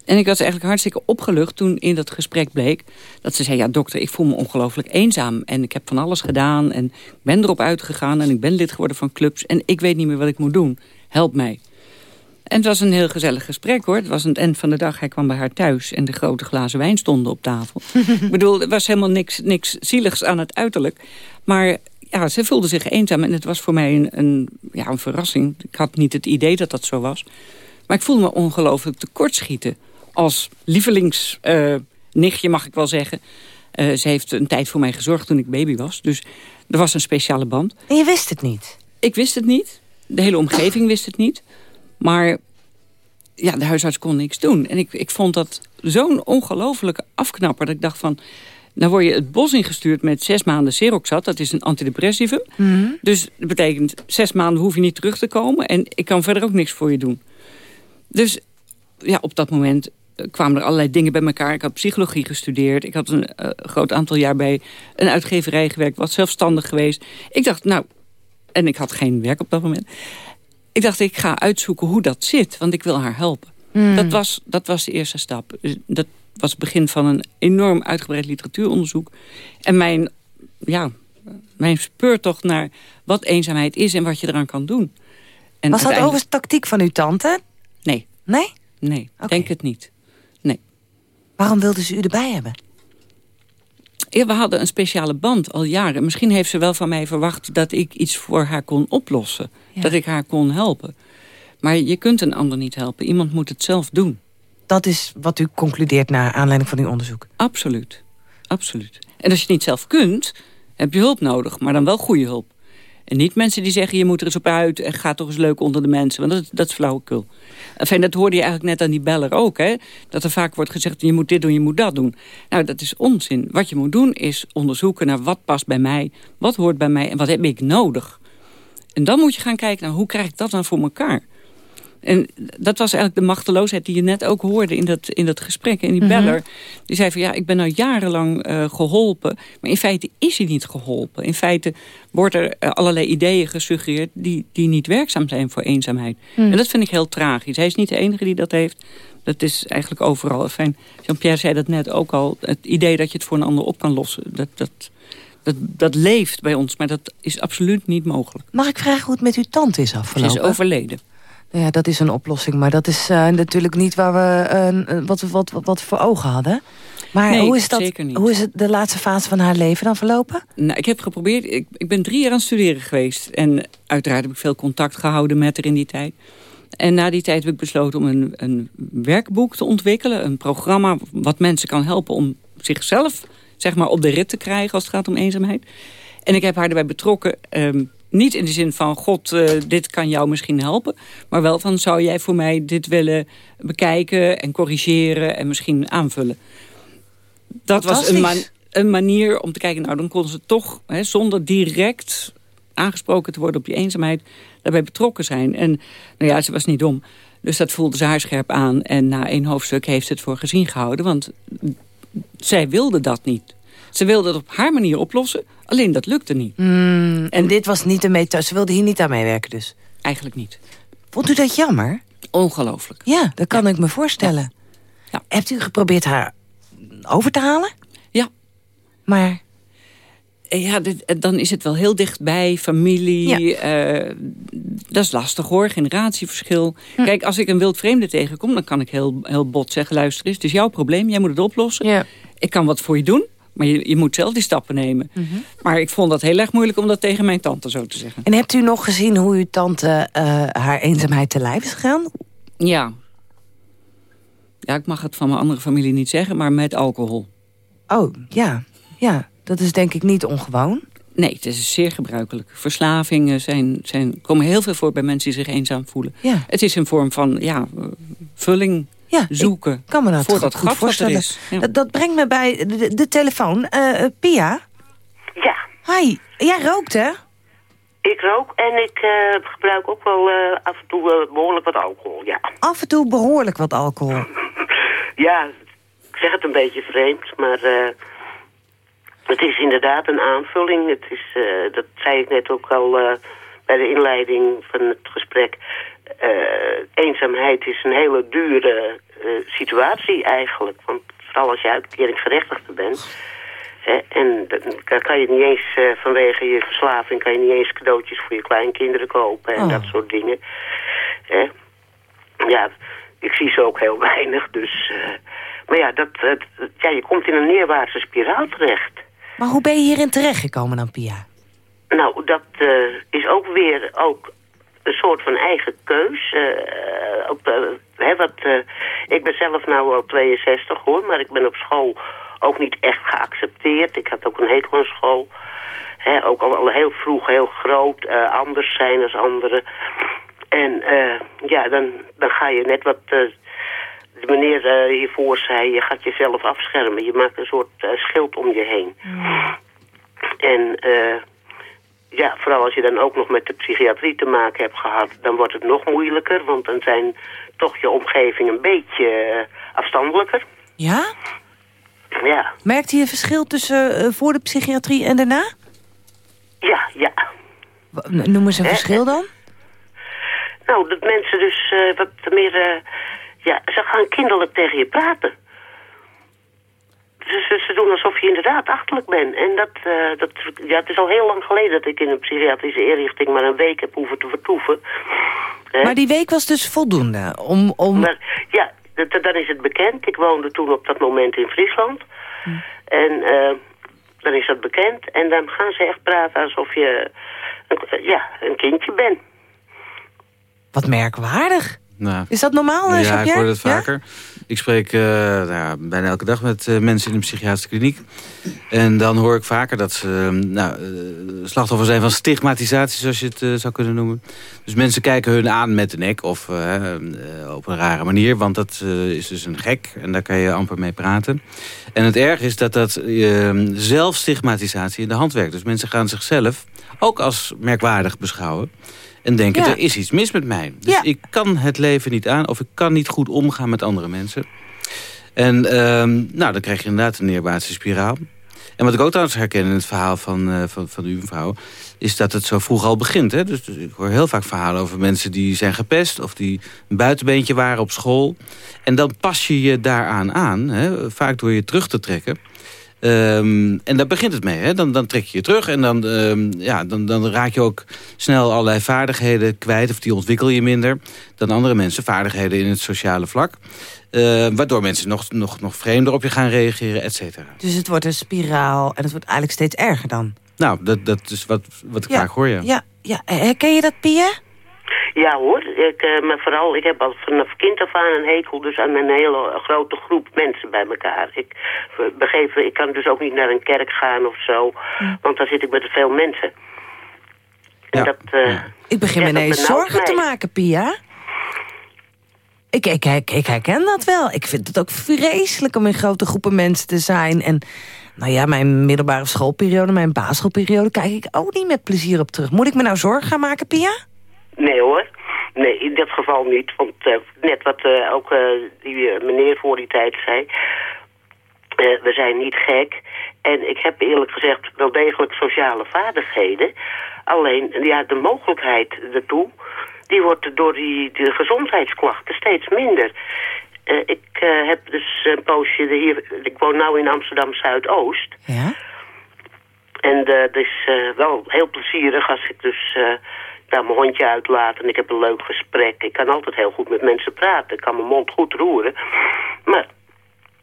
En ik was eigenlijk hartstikke opgelucht toen in dat gesprek bleek... dat ze zei, ja dokter, ik voel me ongelooflijk eenzaam... en ik heb van alles gedaan en ik ben erop uitgegaan... en ik ben lid geworden van clubs en ik weet niet meer wat ik moet doen. Help mij. En het was een heel gezellig gesprek, hoor. Het was aan het eind van de dag, hij kwam bij haar thuis... en de grote glazen wijn stonden op tafel. [laughs] ik bedoel, er was helemaal niks, niks zieligs aan het uiterlijk. Maar ja, ze voelde zich eenzaam en het was voor mij een, een, ja, een verrassing. Ik had niet het idee dat dat zo was. Maar ik voelde me ongelooflijk tekortschieten. Als lievelingsnichtje, mag ik wel zeggen. Eh, ze heeft een tijd voor mij gezorgd toen ik baby was. Dus er was een speciale band. En je wist het niet? Ik wist het niet. De hele omgeving wist het niet. Maar ja, de huisarts kon niks doen. En ik, ik vond dat zo'n ongelofelijke afknapper... dat ik dacht van... Dan word je het bos ingestuurd met zes maanden Seroxat. Dat is een antidepressivum. Dus dat betekent zes maanden hoef je niet terug te komen. En ik kan verder ook niks voor je doen. Dus ja, op dat moment eh, kwamen er allerlei dingen bij elkaar. Ik had psychologie gestudeerd. Ik had een eh, groot aantal jaar bij een uitgeverij gewerkt. Was zelfstandig geweest. Ik dacht, nou... En ik had geen werk op dat moment. Ik dacht, ik ga uitzoeken hoe dat zit. Want ik wil haar helpen. Dat, was, dat was de eerste stap. Dus Dat was het begin van een enorm uitgebreid literatuuronderzoek. En mijn, ja, mijn speurtocht naar wat eenzaamheid is... en wat je eraan kan doen. En Was dat uiteindelijk- overigens tactiek van uw tante? Nee. Nee? Nee, denk het niet. Nee. Waarom wilde ze u erbij hebben? Ja, we hadden een speciale band al jaren. Misschien heeft ze wel van mij verwacht dat ik iets voor haar kon oplossen. Ja. Dat ik haar kon helpen. Maar je kunt een ander niet helpen. Iemand moet het zelf doen. Dat is wat u concludeert naar aanleiding van uw onderzoek. Absoluut. Absoluut. En als je het niet zelf kunt, heb je hulp nodig. Maar dan wel goede hulp. En niet mensen die zeggen, je moet er eens op uit... en ga toch eens leuk onder de mensen. Want dat, dat is flauwekul. Enfin, dat hoorde je eigenlijk net aan die beller ook. Hè? Dat er vaak wordt gezegd, je moet dit doen, je moet dat doen. Nou, dat is onzin. Wat je moet doen is onderzoeken naar wat past bij mij... wat hoort bij mij en wat heb ik nodig. En dan moet je gaan kijken naar hoe krijg ik dat dan voor elkaar. En dat was eigenlijk de machteloosheid die je net ook hoorde in dat, in dat gesprek. En die beller, die zei van ja, ik ben nou jarenlang eh, geholpen. Maar in feite is hij niet geholpen. In feite wordt er eh, allerlei ideeën gesuggereerd die, die niet werkzaam zijn voor eenzaamheid. En dat vind ik heel tragisch. Hij is niet de enige die dat heeft. Dat is eigenlijk overal. Jean-Pierre zei dat net ook al. Het idee dat je het voor een ander op kan lossen. Dat, dat, dat, dat leeft bij ons, maar dat is absoluut niet mogelijk. Mag ik vragen hoe het met uw tante is Ze afgelopen? is overleden. Nou ja, dat is een oplossing, maar dat is eh, natuurlijk niet waar we, eh, wat, we wat, wat, wat voor ogen hadden. Maar Nee, hoe, is dat, zeker niet. hoe is het de laatste fase van haar leven dan verlopen? Nou, ik heb geprobeerd. Ik, ik ben drie jaar aan het studeren geweest. En uiteraard heb ik veel contact gehouden met haar in die tijd. En na die tijd heb ik besloten om een, een werkboek te ontwikkelen. Een programma wat mensen kan helpen om zichzelf zeg maar, op de rit te krijgen als het gaat om eenzaamheid. En ik heb haar erbij betrokken. ehm, niet in de zin van, god, eh, dit kan jou misschien helpen. Maar wel van, zou jij voor mij dit willen bekijken en corrigeren en misschien aanvullen. Dat was een, man- Fantastisch. een manier om te kijken, nou dan kon ze toch, hè, zonder direct aangesproken te worden op die eenzaamheid, daarbij betrokken zijn. En nou ja, ze was niet dom. Dus dat voelde ze haar scherp aan. En na één hoofdstuk heeft ze het voor gezien gehouden. Want zij wilde dat niet. Ze wilde het op haar manier oplossen. Alleen dat lukte niet. En dit was niet de methode, ze wilde hier niet aan meewerken dus. Eigenlijk niet. Vond u dat jammer? Ongelooflijk. Ja, dat kan ik me voorstellen. Ja. Hebt u geprobeerd haar over te halen? Ja. Maar Eh, Ja, dit- eh, dan is het wel heel dichtbij, familie. eh, dat is lastig hoor, generatieverschil. Kijk, als ik een wild vreemde tegenkom... dan kan ik heel, heel bot zeggen... luister eens, het is jouw probleem, jij moet het oplossen. Ja. Ik kan wat voor je doen, maar je, je moet zelf die stappen nemen. Maar ik vond dat heel erg moeilijk om dat tegen mijn tante zo te zeggen. En hebt u nog gezien hoe uw tante eh, haar eenzaamheid te lijf is gegaan? Ja. Ja, ik mag het van mijn andere familie niet zeggen, maar met alcohol. Oh, ja. Ja, dat is denk ik niet ongewoon. Nee, het is zeer gebruikelijk. Verslavingen zijn, zijn, komen heel veel voor bij mensen die zich eenzaam voelen. Ja. Het is een vorm van ja, eh, vulling Ja, zoeken. Ik kan me dat voor goed, dat goed gat wat er voorstellen. is. Ja. Dat, dat brengt me bij de, de telefoon. Eh, eh, Pia? Ja. Hi. Jij rookt, hè? Ik rook en ik eh, gebruik ook wel eh, af en toe eh, behoorlijk wat alcohol, ja. Af en toe behoorlijk wat alcohol. [laughs] Ja, ik zeg het een beetje vreemd, maar eh, het is inderdaad een aanvulling. Het is, eh, dat zei ik net ook al eh, bij de inleiding van het gesprek. Eh, eenzaamheid is een hele dure eh, situatie eigenlijk. Want vooral als je uitkeringsgerechtigde bent... Hè, en dan kan je niet eens eh, vanwege je verslaving... kan je niet eens cadeautjes voor je kleinkinderen kopen en Oh. dat soort dingen. Hè. Ja, ik zie ze ook heel [laughs] weinig, dus... maar ja, dat, ja, je komt in een neerwaartse spiraal terecht. Maar hoe ben je hierin terechtgekomen dan, Pia? Nou, dat is ook weer ook een soort van eigen keus. eh, ook, eh, hè, wat, eh, ik ben zelf nou al 62 hoor, maar ik ben op school ook niet echt geaccepteerd. Ik had ook een hekel aan school. Hè, ook al, al heel vroeg, heel groot, eh, anders zijn als anderen. En eh, ja, dan, dan ga je net wat eh, de meneer eh, hiervoor zei, je gaat jezelf afschermen. Je maakt een soort eh, schild om je heen. En eh, ja, vooral als je dan ook nog met de psychiatrie te maken hebt gehad... dan wordt het nog moeilijker, want dan zijn toch je omgeving een beetje eh, afstandelijker. Ja? Ja, Merkte je verschil tussen eh, voor de psychiatrie en daarna? ja, ja. Noem eens een verschil dan. Nou, dat mensen dus eh, wat meer... ja, ze gaan kinderlijk tegen je praten. Ze, ze, ze doen alsof je inderdaad achterlijk bent. En dat, eh, dat, ja, het is al heel lang geleden dat ik in een psychiatrische inrichting maar een week heb hoeven te vertoeven. Maar die week was dus voldoende om... om... Maar ja, dan is het bekend. Ik woonde toen op dat moment in Friesland. En eh, dan is dat bekend. En dan gaan ze echt praten alsof je een, ja, een kindje bent. Wat merkwaardig. Nou, Is dat normaal, eh, ja, Jean-Pierre? ik hoor dat vaker. Ik spreek eh, nou bijna elke dag met eh, mensen in een psychiatrische kliniek. En dan hoor ik vaker dat ze eh, nou, slachtoffer zijn van stigmatisatie, zoals je het zou kunnen noemen. Dus mensen kijken hun aan met de nek of op een rare manier. Want dat is dus een gek en daar kan je amper mee praten. En het erg is dat dat eh, zelfstigmatisatie in de hand werkt. Dus mensen gaan zichzelf ook als merkwaardig beschouwen. En denken, Ja. er is iets mis met mij. Dus ik kan het leven niet aan of ik kan niet goed omgaan met andere mensen. En ehm, nou, dan krijg je inderdaad een neerwaartse spiraal. En wat ik ook trouwens herken in het verhaal van, eh, van, van uw vrouw... is dat het zo vroeg al begint. Hè? Dus, dus ik hoor heel vaak verhalen over mensen die zijn gepest... of die een buitenbeentje waren op school. En dan pas je je daaraan aan, hè? vaak door je terug te trekken... Ehm, en daar begint het mee. Hè? Dan, dan trek je je terug en dan, ehm, ja, dan, dan raak je ook snel allerlei vaardigheden kwijt. Of die ontwikkel je minder dan andere mensen. Vaardigheden in het sociale vlak. Eh, waardoor mensen nog, nog, nog vreemder op je gaan reageren, et cetera. Dus het wordt een spiraal en het wordt eigenlijk steeds erger dan. Nou, dat, dat is wat, wat ik Ja, hoor, ja. Ja, ja. Herken je dat, Pia? Ja hoor, ik, eh, maar vooral, ik heb al vanaf kind af aan een hekel dus aan een hele grote groep mensen bij elkaar. Ik begeef, ik kan dus ook niet naar een kerk gaan of zo, want dan zit ik met veel mensen. En dat, eh, Ik begin ja, me ineens zorgen te maken, Pia. Ik, ik, ik, ik herken dat wel. Ik vind het ook vreselijk om in grote groepen mensen te zijn. En nou ja, mijn middelbare schoolperiode, mijn basisschoolperiode... kijk ik ook niet met plezier op terug. Moet ik me nou zorgen gaan maken, Pia? Nee hoor. Nee, in dit geval niet. Want eh, net wat eh, ook eh, die meneer voor die tijd zei... we zijn niet gek. En ik heb eerlijk gezegd wel degelijk sociale vaardigheden. Alleen, ja, de mogelijkheid ertoe... die wordt door die de gezondheidsklachten steeds minder. Ik heb dus een poosje hier... Ik woon nu in Amsterdam-Zuidoost. Ja? En het is wel heel plezierig als ik dus daar mijn hondje uitlaat en ik heb een leuk gesprek. Ik kan altijd heel goed met mensen praten. Ik kan mijn mond goed roeren. Maar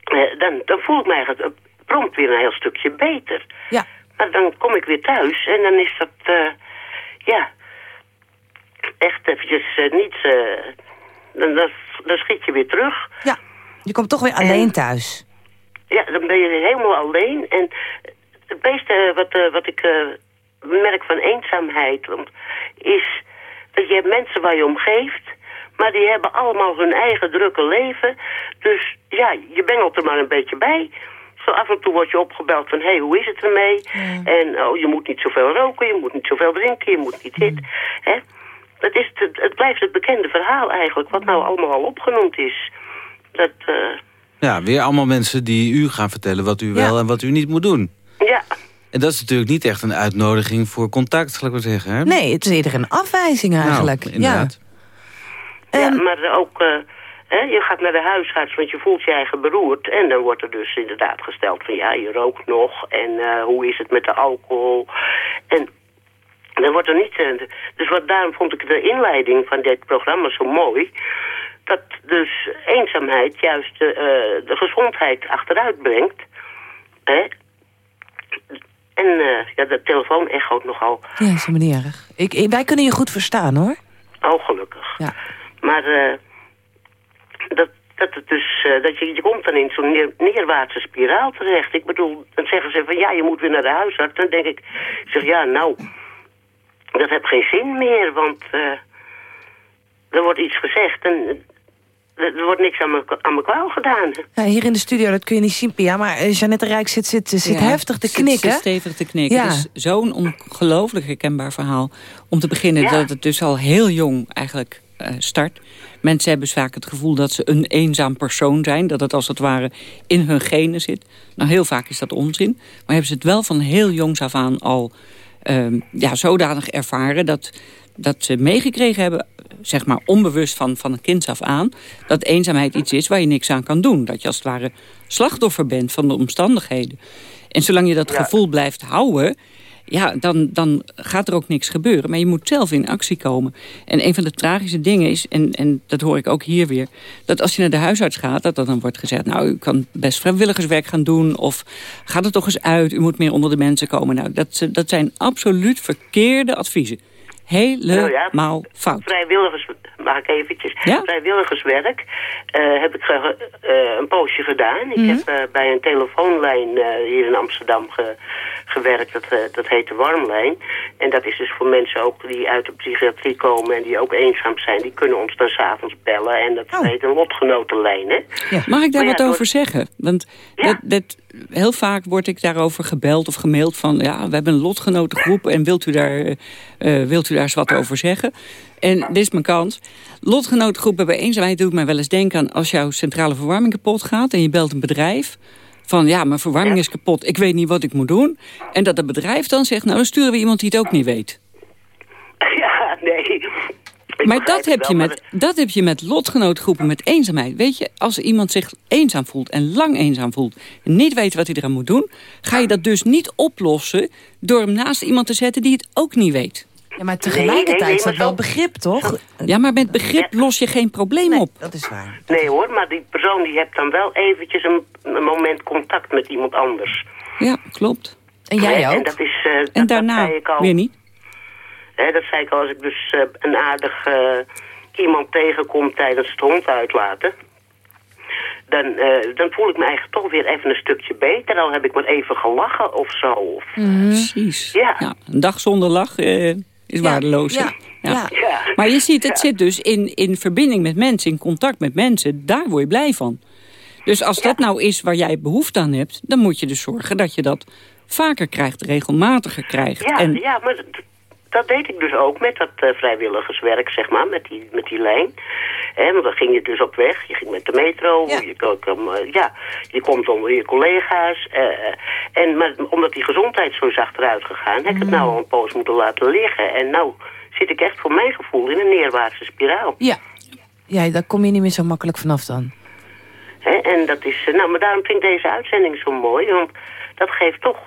eh, dan, dan voel ik me eigenlijk eh, prompt weer een heel stukje beter. Ja. Maar dan kom ik weer thuis en dan is dat, eh, ja, echt eventjes eh, niet, dan, dan, dan schiet je weer terug. Ja, je komt toch weer alleen thuis. Ja, dan ben je helemaal alleen. En het meeste wat, wat ik merk van eenzaamheid want, is dat je hebt mensen waar je om geeft, Maar die hebben allemaal hun eigen drukke leven. Dus ja, je bengelt er maar een beetje bij. Zo af en toe word je opgebeld van, hé, hey, hoe is het ermee? En oh, je moet niet zoveel roken, je moet niet zoveel drinken, je moet niet dit. Hè? Het, is het, het blijft het bekende verhaal eigenlijk, wat nou allemaal al opgenoemd is. Dat, eh, Ja, weer allemaal mensen die u gaan vertellen wat u wel en wat u niet moet doen. ja, En dat is natuurlijk niet echt een uitnodiging voor contact, zal ik maar zeggen. Hè? Nee, het is eerder een afwijzing eigenlijk. Nou, inderdaad. ja maar ook, eh, hè, je gaat naar de huisarts, want je voelt je eigen beroerd. En dan wordt er dus inderdaad gesteld van, ja, je rookt nog. En eh, hoe is het met de alcohol? En dan wordt er niet... eh, dus wat, daarom vond ik de inleiding van dit programma zo mooi. Dat dus eenzaamheid juist de, eh, de gezondheid achteruit brengt. Hè? En eh, ja, de telefoon echoot nogal. Ja, is niet erg. Ik, ik- wij kunnen je goed verstaan, hoor. Oh, gelukkig. Ja. Maar eh, dat, dat, het dus, eh, dat je, je komt dan in zo'n neer, neerwaartse spiraal terecht. Ik bedoel, dan zeggen ze van ja, je moet weer naar de huisarts. Dan denk ik, ik zeg ja, nou, dat heeft geen zin meer, want er wordt iets gezegd en er wordt niks aan mijn aan mijn kwaal gedaan. Ja, hier in de studio, dat kun je niet zien, Pia. Maar eh, Jeannette Rijk zit, zit, zit Ja, heftig te zit- knikken. zit stevig te knikken. Ja. Het is zo'n ongelooflijk herkenbaar verhaal. Om te beginnen Ja. dat het dus al heel jong eigenlijk eh, start. Mensen hebben vaak het gevoel dat ze een eenzaam persoon zijn. Dat het als het ware in hun genen zit. Nou, heel vaak is dat onzin. Maar hebben ze het wel van heel jongs af aan al ehm, ja, zodanig ervaren... dat, dat ze meegekregen hebben, zeg maar onbewust van, van een kind af aan... dat eenzaamheid iets is waar je niks aan kan doen. Dat je als het ware slachtoffer bent van de omstandigheden. En zolang je dat gevoel blijft houden... Ja, dan, dan gaat er ook niks gebeuren. Maar je moet zelf in actie komen. En een van de tragische dingen is, en, en dat hoor ik ook hier weer... dat als je naar de huisarts gaat, dat dan wordt gezegd... nou, u kan best vrijwilligerswerk gaan doen... of ga er toch eens uit, u moet meer onder de mensen komen. Nou, dat, dat zijn absoluut verkeerde adviezen. Helemaal Nou ja, fout. Vrijwilligers, mag ik eventjes? Ja? Vrijwilligerswerk eh, heb ik ge- eh, een poosje gedaan. Ik heb eh, bij een telefoonlijn hier in Amsterdam ge- gewerkt. Dat, dat heet de Warmlijn. En dat is dus voor mensen ook die uit de psychiatrie komen... en die ook eenzaam zijn. Die kunnen ons dan s'avonds bellen. En dat heet een lotgenotenlijn, hè? Mag ik daar Maar ja, wat over zeggen? Want dat, dat, heel vaak word ik daarover gebeld of gemaild van... ja, we hebben een lotgenotengroep en wilt u daar, eh, eh, wilt u daar eens wat over zeggen? En dit is mijn kans. Lotgenotengroepen bij eenzaamheid doet mij wel eens denken aan... als jouw centrale verwarming kapot gaat en je belt een bedrijf... van ja, mijn verwarming is kapot, ik weet niet wat ik moet doen. En dat het bedrijf dan zegt, nou dan sturen we iemand die het ook niet weet. [laughs] Ja, nee. Ik Maar dat heb, wel, je maar met, dat heb je met lotgenootgroepen met eenzaamheid. Weet je, als iemand zich eenzaam voelt en lang eenzaam voelt... en niet weet wat hij eraan moet doen... ga je dat dus niet oplossen door hem naast iemand te zetten die het ook niet weet. Ja, maar tegelijkertijd is dat wel begrip, toch? Ja, maar met begrip los je geen probleem op. Dat is waar. Nee hoor, maar die persoon die heeft dan wel eventjes een, een moment contact met iemand anders. Ja, klopt. En dat is, eh, dat- En dat daarna al. weer niet. Hè, dat zei ik al als ik dus eh, een aardig eh, iemand tegenkom tijdens het hond uitlaten. Dan, eh, dan voel ik me eigenlijk toch weer even een stukje beter. Al heb ik maar even gelachen of zo. Of, Precies. Ja. Een dag zonder lach is waardeloos. ja, ja. Maar je ziet, het zit dus in, in verbinding met mensen, in contact met mensen. Daar word je blij van. Dus als dat nou is waar jij behoefte aan hebt... dan moet je dus zorgen dat je dat vaker krijgt, regelmatiger krijgt. Ja, en ja maar dat, deed ik dus ook met dat eh, vrijwilligerswerk, zeg maar, met die, met die lijn. Hè, want dan ging je dus op weg, je ging met de metro, je, ko- kom, eh, ja, je komt onder je collega's. eh, en, maar omdat die gezondheid zo is achteruit gegaan, heb ik het nou al een poos moeten laten liggen. En nou zit ik echt voor mijn gevoel in een neerwaartse spiraal. Ja. ja, daar kom je niet meer zo makkelijk vanaf dan. Hè, en dat is, nou, maar daarom vind ik deze uitzending zo mooi, want dat geeft toch,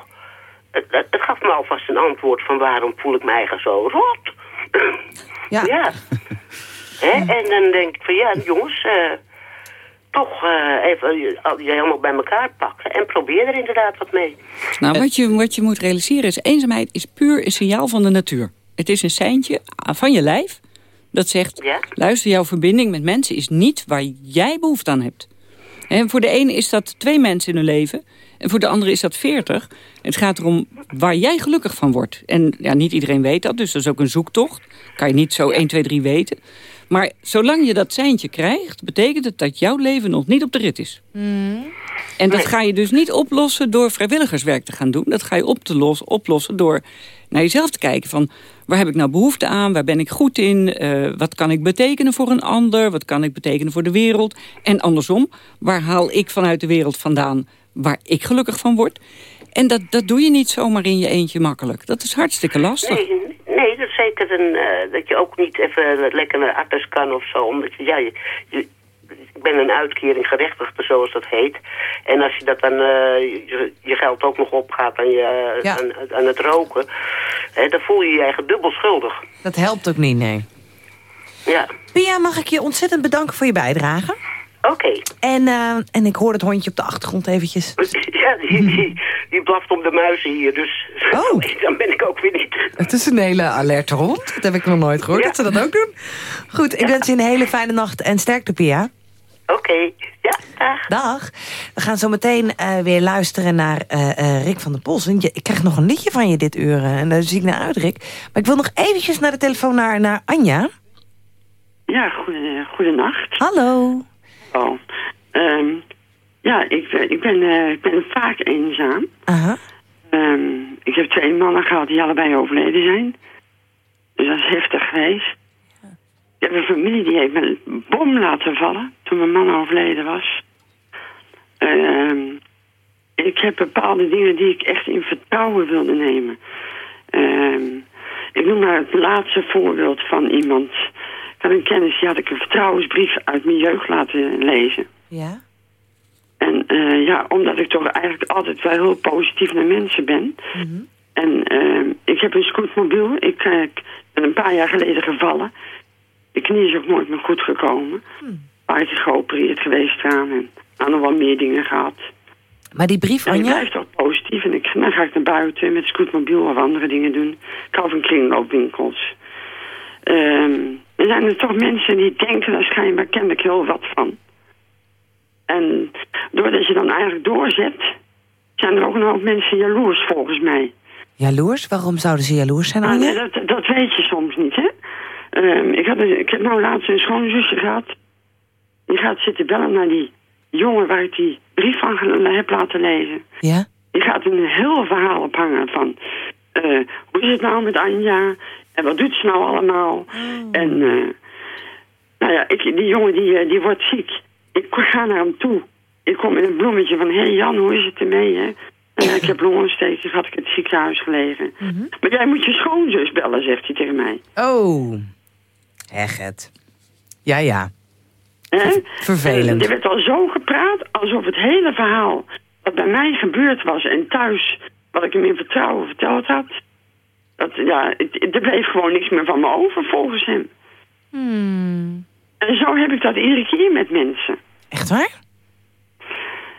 het, het, het gaf me alvast een antwoord van waarom voel ik me eigenlijk zo rot. [clears throat] Ja. [laughs] ja. En dan denk ik van ja, jongens, eh, toch eh, even je, al- je helemaal bij elkaar pakken en probeer er inderdaad wat mee. nou, wat, je, wat je moet realiseren is... eenzaamheid is puur een signaal van de natuur. Het is een seintje van je lijf dat zegt... Ja. luister, jouw verbinding met mensen is niet waar jij behoefte aan hebt. En voor de ene is dat twee mensen in hun leven... en voor de andere is dat veertig. Het gaat erom waar jij gelukkig van wordt. En ja, niet iedereen weet dat, dus dat is ook een zoektocht. Kan je niet zo 1, 2, 3 weten. Maar zolang je dat seintje krijgt... betekent het dat jouw leven nog niet op de rit is. En dat ga je dus niet oplossen door vrijwilligerswerk te gaan doen. Dat ga je op te los, oplossen door naar jezelf te kijken. Van waar heb ik nou behoefte aan? Waar ben ik goed in? Eh, wat kan ik betekenen voor een ander? Wat kan ik betekenen voor de wereld? En andersom, waar haal ik vanuit de wereld vandaan waar ik gelukkig van word? En dat, dat doe je niet zomaar in je eentje makkelijk. Dat is hartstikke lastig. Nee, nee, dat is zeker een, eh, dat je ook niet even lekker naar de arts kan of zo. Omdat je, ja, je, je- ik ben een uitkering gerechtigde, zoals dat heet. En als je dat dan, eh, je, je geld ook nog opgaat aan, je, Ja. aan, aan het roken, hè, dan voel je je eigen dubbel schuldig. Dat helpt ook niet, nee. Ja, Pia, mag ik je ontzettend bedanken voor je bijdrage? Oké. En, eh, en ik hoor het hondje op de achtergrond eventjes. [laughs] Ja, die, die, die blaft om de muizen hier, dus Oh. [laughs] dan ben ik ook weer niet. Het is een hele alerte hond. Dat heb ik nog nooit gehoord, Ja. dat ze dat ook doen. Goed, ik wens je een hele fijne nacht en sterkte, Pia. Oké, ja, dag. Dag. We gaan zo meteen eh, weer luisteren naar eh, eh, Rick van der Pols. Want je- ik krijg nog een liedje van je dit uur. en daar zie ik naar uit, Rick. Maar ik wil nog eventjes naar de telefoon naar, naar Anja. Ja, goede, goedenacht. Hallo. Ehm, ja, ik, ben- ik, ben, eh, ik ben vaak eenzaam. Ehm, ik heb twee mannen gehad die allebei overleden zijn. Dus dat is heftig geweest. Ik heb een familie die heeft me een bom laten vallen toen mijn man overleden was. Ehm, ik heb bepaalde dingen die ik echt in vertrouwen wilde nemen. Ik noem maar het laatste voorbeeld van iemand. Van een kennis, die had ik een vertrouwensbrief uit mijn jeugd laten lezen. Ja? En eh, ja, omdat ik toch eigenlijk altijd wel heel positief naar mensen ben. En eh, ik heb een scootmobiel. Ik, ik ben een paar jaar geleden gevallen. De knie is ook nooit meer goed gekomen. Een paar keer geopereerd geweest aan en aan nog wel meer dingen gehad. Maar die brief, En ik Anja? blijf toch positief. En ik, dan ga ik naar buiten met scootmobiel of andere dingen doen. Ik hou van kringloopwinkels. Ehm, er zijn er toch mensen die denken, daar schijnbaar ken ik heel wat van. En doordat je dan eigenlijk doorzet, zijn er ook een hoop mensen jaloers volgens mij. Jaloers? Waarom zouden ze jaloers zijn, Ah, Anja? nee, dat, dat weet je soms niet, hè? Ehm, ik, had ik heb nou laatst een schoonzusje gehad. Die gaat zitten bellen naar die jongen waar ik die brief van heb laten lezen. Ja? Die gaat een heel verhaal ophangen van... eh, hoe is het nou met Anja? En wat doet ze nou allemaal? En eh, nou ja, ik, die jongen die, eh, die wordt ziek. Ik ga naar hem toe. Ik kom met een bloemetje van... Hé hey Jan, hoe is het ermee, hè? En ik heb longontsteking, had ik in het ziekenhuis gelegen. Maar jij moet je schoonzus bellen, zegt hij tegen mij. Oh. Hegget. Ja, ja. Vervelend. Er werd al zo gepraat alsof het hele verhaal wat bij mij gebeurd was en thuis, wat ik hem in vertrouwen verteld had, dat, ja, er bleef gewoon niks meer van me over volgens hem. En zo heb ik dat iedere keer met mensen. Echt waar?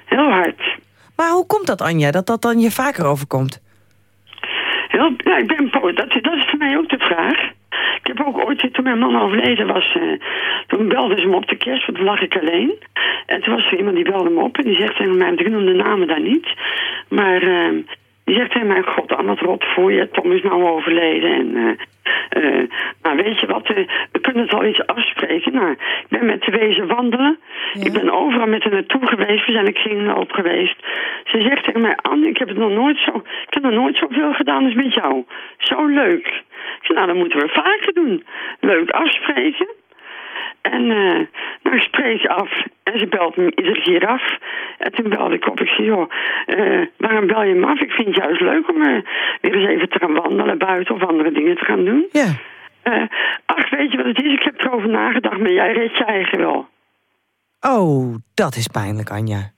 Heel hard. Maar hoe komt dat, Anja, dat dat dan je vaker overkomt? Heel, nou, ik ben, dat, dat is voor mij ook de vraag. Ik heb ook ooit, toen mijn man overleden was, eh, toen belde ze me op de kerst, want toen lag ik alleen. En toen was er iemand die belde me op en die zegt tegen mij, ik noem de namen daar niet. Maar eh, die zegt tegen mij, god, allemaal rot voor je, Tom is nou overleden. En nou weet je wat, eh, we kunnen het al iets afspreken. Nou, ik ben met de wezen wandelen. Ik ben overal met haar naartoe geweest. We zijn een kringloop geweest. Ze zegt tegen mij, Anne, ik heb het nog nooit zo, ik heb nog nooit zoveel gedaan als met jou. Zo leuk. Ik zei, nou, dat moeten we vaker doen. Leuk afspreken. En eh nou, ik spreek af. En ze belt me iedere keer af. En toen belde ik op. Ik zei, joh, eh, waarom bel je me af? Ik vind het juist leuk om eh, weer eens even te gaan wandelen buiten of andere dingen te gaan doen. Ja. Eh, ach, weet je wat het is? Ik heb erover nagedacht, maar jij redt je eigen wel. Oh, dat is pijnlijk, Anja.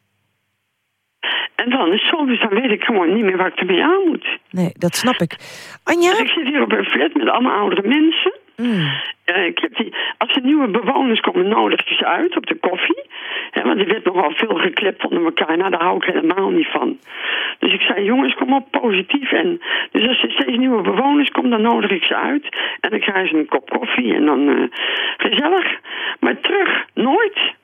En dan is soms, dan weet ik gewoon niet meer waar ik ermee aan moet. Nee, dat snap ik. Anja? Dus ik zit hier op een flat met allemaal oudere mensen. Ik heb die, als er nieuwe bewoners komen, nodig ik ze uit op de koffie. Hè, want er werd nogal veel geklept onder elkaar. Nou, daar hou ik helemaal niet van. Dus ik zei, jongens, kom op, positief. En dus als er steeds nieuwe bewoners komen, dan nodig ik ze uit. En dan krijgen ze een kop koffie en dan eh, gezellig. Maar terug, nooit.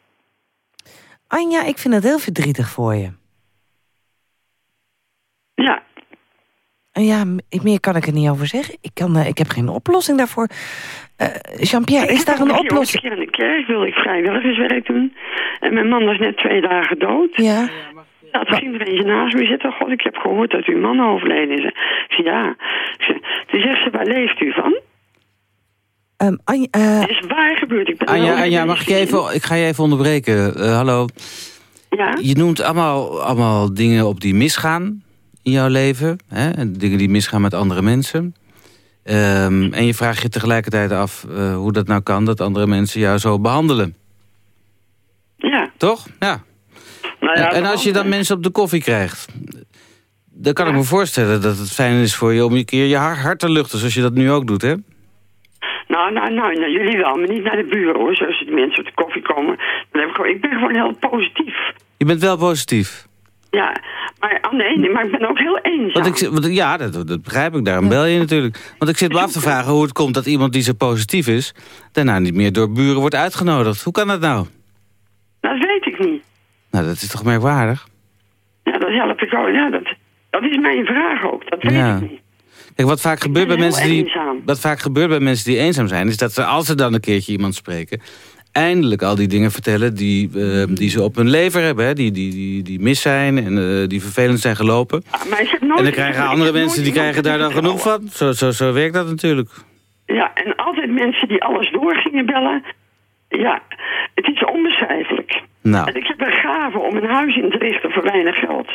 Anja, ik vind het heel verdrietig voor je. Ja. Ja, meer kan ik er niet over zeggen. Ik, kan, eh, ik heb geen oplossing daarvoor. Eh, Jean-Pierre, is daar een Ik oplossing? keer in de kerk wilde ik vrijwilligerswerk doen. En mijn man was net twee dagen dood. Ja. Ja, toen ging er eentje naast me zitten. God, ik heb gehoord dat uw man overleden is. Ik zei, ja. Ik Toen zegt ze, waar leeft u van? Ehm, Anja, eh, Het is waar gebeurd. Ik ben Anja, Anja, mag ik even, ik ga je even onderbreken. Eh, hallo. Ja? Je noemt allemaal, allemaal dingen op die misgaan in jouw leven. Hè? En dingen die misgaan met andere mensen. Ehm, en je vraagt je tegelijkertijd af eh, hoe dat nou kan... dat andere mensen jou zo behandelen. Ja. Toch? Ja. Nou ja, en als je dan mensen op de koffie krijgt... dan kan ik me voorstellen dat het fijn is voor je... om een keer je har- hart te luchten, zoals je dat nu ook doet, hè? Nou, nou, nou, nou, jullie wel, maar niet naar de buren hoor. Zoals de mensen op de koffie komen. Dan heb ik, gewoon, ik ben gewoon heel positief. Je bent wel positief. Ja, maar, oh nee, nee, maar ik ben ook heel eenzaam. Want ik, want, ja, dat, dat begrijp ik. Daarom bel je natuurlijk. Want ik zit me af te vragen hoe het komt dat iemand die zo positief is... daarna niet meer door buren wordt uitgenodigd. Hoe kan dat nou? Dat weet ik niet. Nou, dat is toch merkwaardig? Ja, dat help ik ook. Ja, dat, dat is mijn vraag ook. Dat weet Ja. ik niet. Kijk, wat vaak, gebeurt bij mensen die, eenzaam. wat vaak gebeurt bij mensen die eenzaam zijn... is dat ze, als ze dan een keertje iemand spreken... eindelijk al die dingen vertellen die, eh, die ze op hun lever hebben. Hè? Die, die, die, die mis zijn en eh, die vervelend zijn gelopen. Maar ik heb nooit En dan krijgen andere mensen die krijgen daar dan genoeg van. Zo, zo, zo werkt dat natuurlijk. Ja, en altijd mensen die alles door gingen bellen. Ja, het is onbeschrijfelijk. Nou, En ik heb een gave om een huis in te richten voor weinig geld.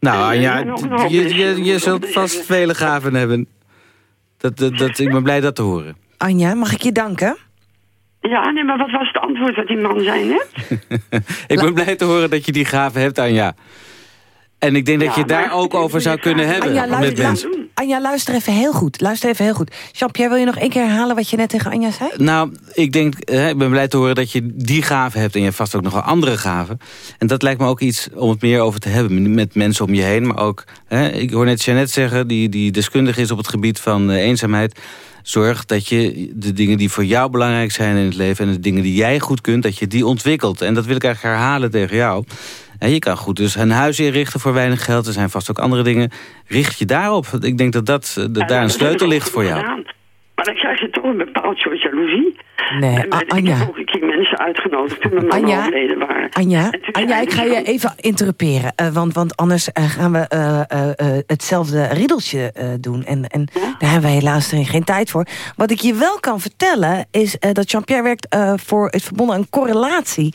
nou En ja, zijn ook een hoop je, je, je zult vast vele gaven hebben. Dat, dat, dat, ik ben blij dat te horen. Anja, mag ik je danken? Ja, nee, maar wat was het antwoord wat die man zei net? [laughs] Ik ben blij te horen dat je die gaven hebt, Anja. En ik denk dat je daar ook over zou kunnen hebben Anja, met luister, mensen. lu- Anja, luister even heel goed. Luister even heel goed. Jean-Pierre, wil je nog één keer herhalen wat je net tegen Anja zei? Nou, ik denk, eh, ik ben blij te horen dat je die gaven hebt... en je hebt vast ook nog wel andere gaven. En dat lijkt me ook iets om het meer over te hebben met mensen om je heen. Maar ook, hè, ik hoor net Jeannette zeggen, die, die deskundig is op het gebied van eh, eenzaamheid... Zorg dat je de dingen die voor jou belangrijk zijn in het leven... en de dingen die jij goed kunt, dat je die ontwikkelt. En dat wil ik eigenlijk herhalen tegen jou. Je kan goed dus een huis inrichten voor weinig geld. Er zijn vast ook andere dingen. Richt je daarop. Ik denk dat, dat, eh, dat daar een sleutel ligt voor jou. Maar dan krijg je toch een bepaald soort jaloezie. Nee, En, A- ik Anja. heb ook een keer mensen uitgenodigd toen mijn man Anja. overleden waren. Anja, Anja ik ga je even interrumperen. eh, want, want anders eh, gaan we eh, eh, eh, hetzelfde riddeltje eh, doen. En, en daar hebben wij helaas geen tijd voor. Wat ik je wel kan vertellen is eh, dat Jean-Pierre werkt eh, voor het verbonden aan correlatie.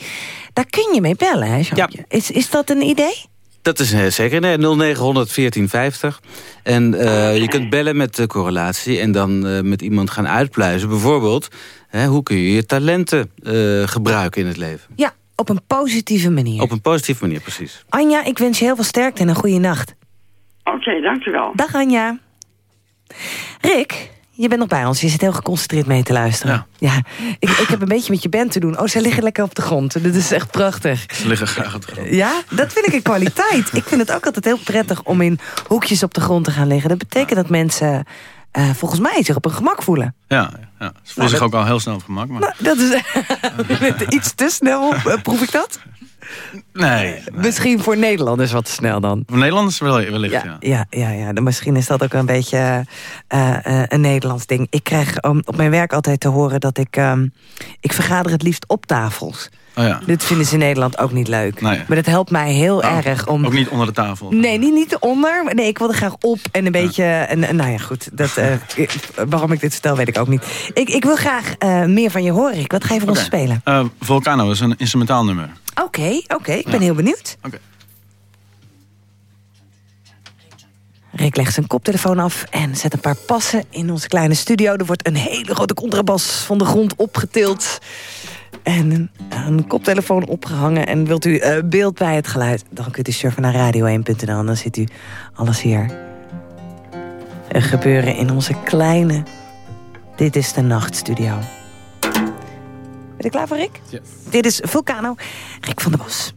Daar kun je mee bellen, hè, Jean-Pierre? Is, is dat een idee? Dat is eh, zeker, nee, 0900 1450. En eh, je kunt bellen met de correlatie en dan eh, met iemand gaan uitpluizen. Bijvoorbeeld, hè, hoe kun je je talenten eh, gebruiken in het leven? Ja, op een positieve manier. Op een positieve manier, precies. Anja, ik wens je heel veel sterkte en een goede nacht. Oké, dankjewel. Dag Anja. Rick, je bent nog bij ons. Je zit heel geconcentreerd mee te luisteren. Ja. ik, ik heb een beetje met je band te doen. Oh, ze liggen lekker op de grond. Dit is echt prachtig. Ze liggen graag op de grond. Ja, dat vind ik een kwaliteit. Ik vind het ook altijd heel prettig om in hoekjes op de grond te gaan liggen. Dat betekent dat mensen eh, volgens mij zich op hun gemak voelen. Ja, ja. ze voelen zich ook al heel snel op gemak. Maar... Nou, dat is [laughs] iets te snel. Eh, Proef ik dat? [laughs] nee, Misschien voor Nederlanders wat snel dan. voor Nederlanders wel, wellicht, ja. Ja, ja, ja, ja. Dan misschien is dat ook een beetje eh, eh, een Nederlands ding. Ik krijg ehm, op mijn werk altijd te horen dat ik... ehm, ik vergader het liefst op tafels. Oh ja. Dit vinden ze in Nederland ook niet leuk. Nee. Maar dat helpt mij heel Oh, erg om... Ook niet onder de tafel. Nee, niet, niet eronder. Nee, ik wil er graag op en een beetje... En, en nou ja, goed. Dat, eh, [laughs] waarom ik dit vertel, weet ik ook niet. Ik, ik wil graag eh, meer van je horen, Rick. Wat ga je voor ons spelen? Eh, Volcano is een instrumentaal nummer. Oké, oké. ik ben Ja. heel benieuwd. Oké. Rick legt zijn koptelefoon af en zet een paar passen in onze kleine studio. Er wordt een hele grote contrabas van de grond opgetild. En een, koptelefoon opgehangen. En wilt u eh, beeld bij het geluid, dan kunt u surfen naar radio1.nl. En dan ziet u alles hier eh, gebeuren in onze kleine Dit is de Nachtstudio. Ben je klaar voor, Rick? Yes. Dit is Vulcano, Rick van der Bos.